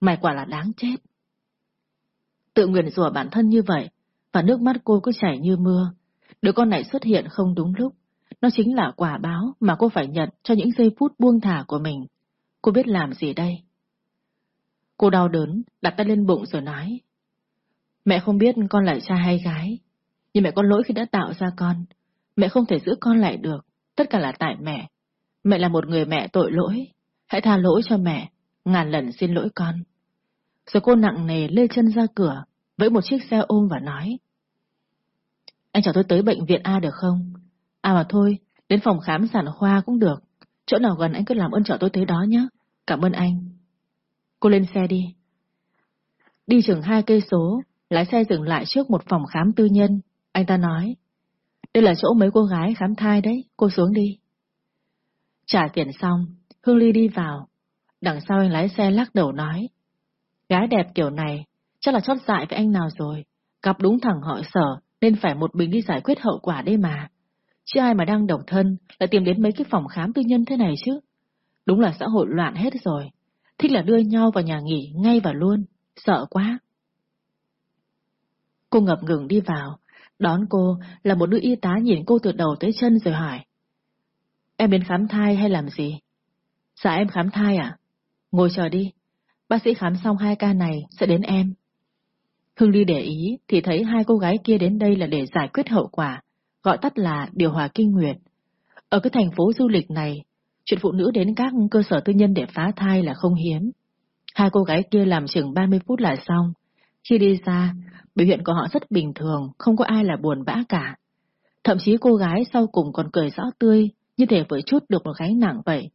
Mày quả là đáng chết. Tự nguyền rủa bản thân như vậy, và nước mắt cô cứ chảy như mưa. Đứa con này xuất hiện không đúng lúc. Nó chính là quả báo mà cô phải nhận cho những giây phút buông thả của mình. Cô biết làm gì đây? Cô đau đớn, đặt tay lên bụng rồi nói. Mẹ không biết con là trai hay gái, nhưng mẹ có lỗi khi đã tạo ra con. Mẹ không thể giữ con lại được, tất cả là tại mẹ. Mẹ là một người mẹ tội lỗi, hãy tha lỗi cho mẹ, ngàn lần xin lỗi con. Rồi cô nặng nề lê chân ra cửa, với một chiếc xe ôm và nói. Anh chở tôi tới bệnh viện A được không? À mà thôi, đến phòng khám sản khoa cũng được. Chỗ nào gần anh cứ làm ơn chở tôi tới đó nhé. Cảm ơn anh. Cô lên xe đi. Đi chừng hai cây số, lái xe dừng lại trước một phòng khám tư nhân. Anh ta nói, đây là chỗ mấy cô gái khám thai đấy, cô xuống đi. Trả tiền xong, Hương Ly đi vào. Đằng sau anh lái xe lắc đầu nói, gái đẹp kiểu này, chắc là chót dại với anh nào rồi. Gặp đúng thằng họ sở, nên phải một mình đi giải quyết hậu quả đây mà. Chứ ai mà đang độc thân, lại tìm đến mấy cái phòng khám tư nhân thế này chứ. Đúng là xã hội loạn hết rồi thích là đưa nhau vào nhà nghỉ ngay và luôn, sợ quá. Cô ngập ngừng đi vào, đón cô là một nữ y tá nhìn cô từ đầu tới chân rồi hỏi. Em đến khám thai hay làm gì? Dạ em khám thai à? Ngồi chờ đi, bác sĩ khám xong hai ca này sẽ đến em. hưng đi để ý thì thấy hai cô gái kia đến đây là để giải quyết hậu quả, gọi tắt là điều hòa kinh nguyệt. Ở cái thành phố du lịch này, Chuyện phụ nữ đến các cơ sở tư nhân để phá thai là không hiếm. Hai cô gái kia làm chừng 30 phút là xong. Khi đi ra, biểu hiện của họ rất bình thường, không có ai là buồn bã cả. Thậm chí cô gái sau cùng còn cười rõ tươi, như thể vừa chút được một gánh nặng vậy.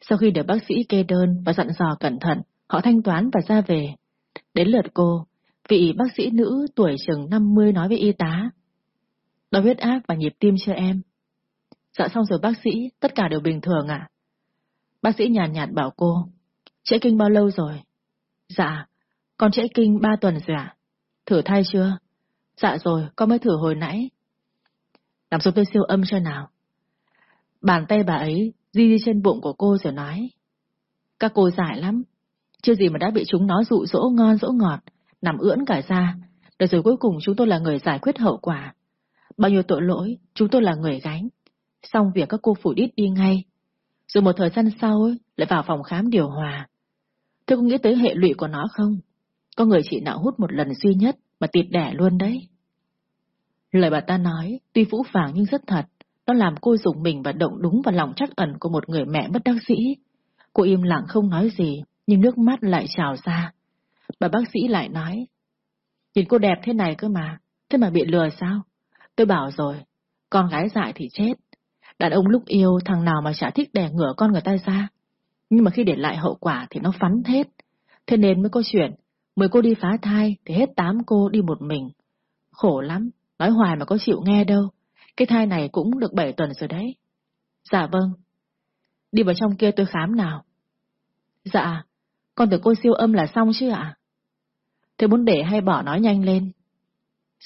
Sau khi được bác sĩ kê đơn và dặn dò cẩn thận, họ thanh toán và ra về. Đến lượt cô, vị bác sĩ nữ tuổi chừng 50 nói với y tá. Đo huyết áp và nhịp tim cho em. Dạ xong rồi bác sĩ, tất cả đều bình thường ạ. Bác sĩ nhàn nhạt, nhạt bảo cô, trễ kinh bao lâu rồi? Dạ, con trễ kinh ba tuần rồi ạ. Thử thai chưa? Dạ rồi, con mới thử hồi nãy. Làm giúp tôi siêu âm cho nào. Bàn tay bà ấy di đi trên bụng của cô rồi nói. Các cô giải lắm. Chưa gì mà đã bị chúng nó dụ dỗ ngon dỗ ngọt, nằm ưỡn cả ra. Để rồi cuối cùng chúng tôi là người giải quyết hậu quả. Bao nhiêu tội lỗi, chúng tôi là người gánh. Xong việc các cô phủ đít đi ngay. Rồi một thời gian sau ấy, lại vào phòng khám điều hòa. Tôi có nghĩ tới hệ lụy của nó không? Có người chị nào hút một lần duy nhất mà tịt đẻ luôn đấy. Lời bà ta nói, tuy phũ phàng nhưng rất thật, nó làm cô dùng mình và động đúng vào lòng trắc ẩn của một người mẹ bất đắc sĩ. Cô im lặng không nói gì, nhưng nước mắt lại trào ra. Bà bác sĩ lại nói, nhìn cô đẹp thế này cơ mà, thế mà bị lừa sao? Tôi bảo rồi, con gái dại thì chết. Đàn ông lúc yêu thằng nào mà chả thích đè ngửa con người ta ra. Nhưng mà khi để lại hậu quả thì nó phắn hết. Thế nên mới có chuyện, mười cô đi phá thai thì hết tám cô đi một mình. Khổ lắm, nói hoài mà có chịu nghe đâu. Cái thai này cũng được bảy tuần rồi đấy. Dạ vâng. Đi vào trong kia tôi khám nào. Dạ, con tưởng cô siêu âm là xong chứ ạ? Thế muốn để hay bỏ nói nhanh lên?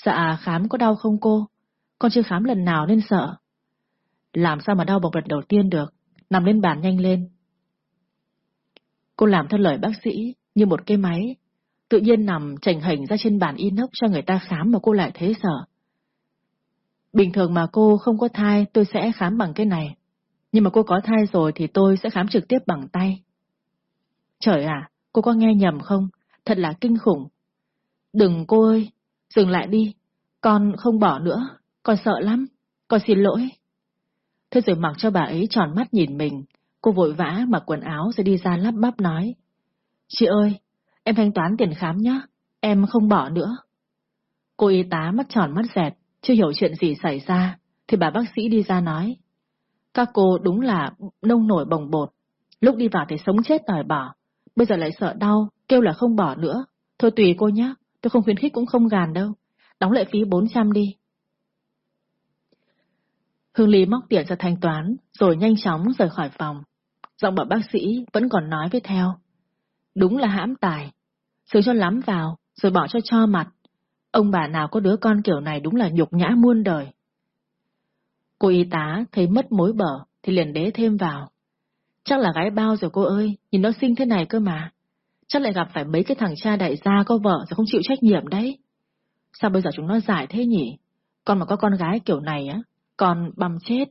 Dạ, khám có đau không cô? Con chưa khám lần nào nên sợ. Làm sao mà đau bọc lần đầu tiên được? Nằm lên bàn nhanh lên. Cô làm theo lời bác sĩ, như một cái máy. Tự nhiên nằm chảnh hình ra trên bàn inox cho người ta khám mà cô lại thế sợ. Bình thường mà cô không có thai tôi sẽ khám bằng cái này. Nhưng mà cô có thai rồi thì tôi sẽ khám trực tiếp bằng tay. Trời ạ, cô có nghe nhầm không? Thật là kinh khủng. Đừng cô ơi, dừng lại đi. Con không bỏ nữa, con sợ lắm, con xin lỗi. Thế rồi mặc cho bà ấy tròn mắt nhìn mình, cô vội vã mặc quần áo rồi đi ra lắp bắp nói. Chị ơi, em thanh toán tiền khám nhé, em không bỏ nữa. Cô y tá mắt tròn mắt dẹt, chưa hiểu chuyện gì xảy ra, thì bà bác sĩ đi ra nói. Các cô đúng là nông nổi bồng bột, lúc đi vào thì sống chết đòi bỏ, bây giờ lại sợ đau, kêu là không bỏ nữa. Thôi tùy cô nhé, tôi không khuyến khích cũng không gàn đâu. Đóng lệ phí 400 đi. Hương Ly móc tiền ra thanh toán, rồi nhanh chóng rời khỏi phòng. Giọng bảo bác sĩ vẫn còn nói với theo. Đúng là hãm tài. Sướng cho lắm vào, rồi bỏ cho cho mặt. Ông bà nào có đứa con kiểu này đúng là nhục nhã muôn đời. Cô y tá thấy mất mối bở thì liền đế thêm vào. Chắc là gái bao rồi cô ơi, nhìn nó xinh thế này cơ mà. Chắc lại gặp phải mấy cái thằng cha đại gia có vợ rồi không chịu trách nhiệm đấy. Sao bây giờ chúng nó giải thế nhỉ? Con mà có con gái kiểu này á, còn bầm chết.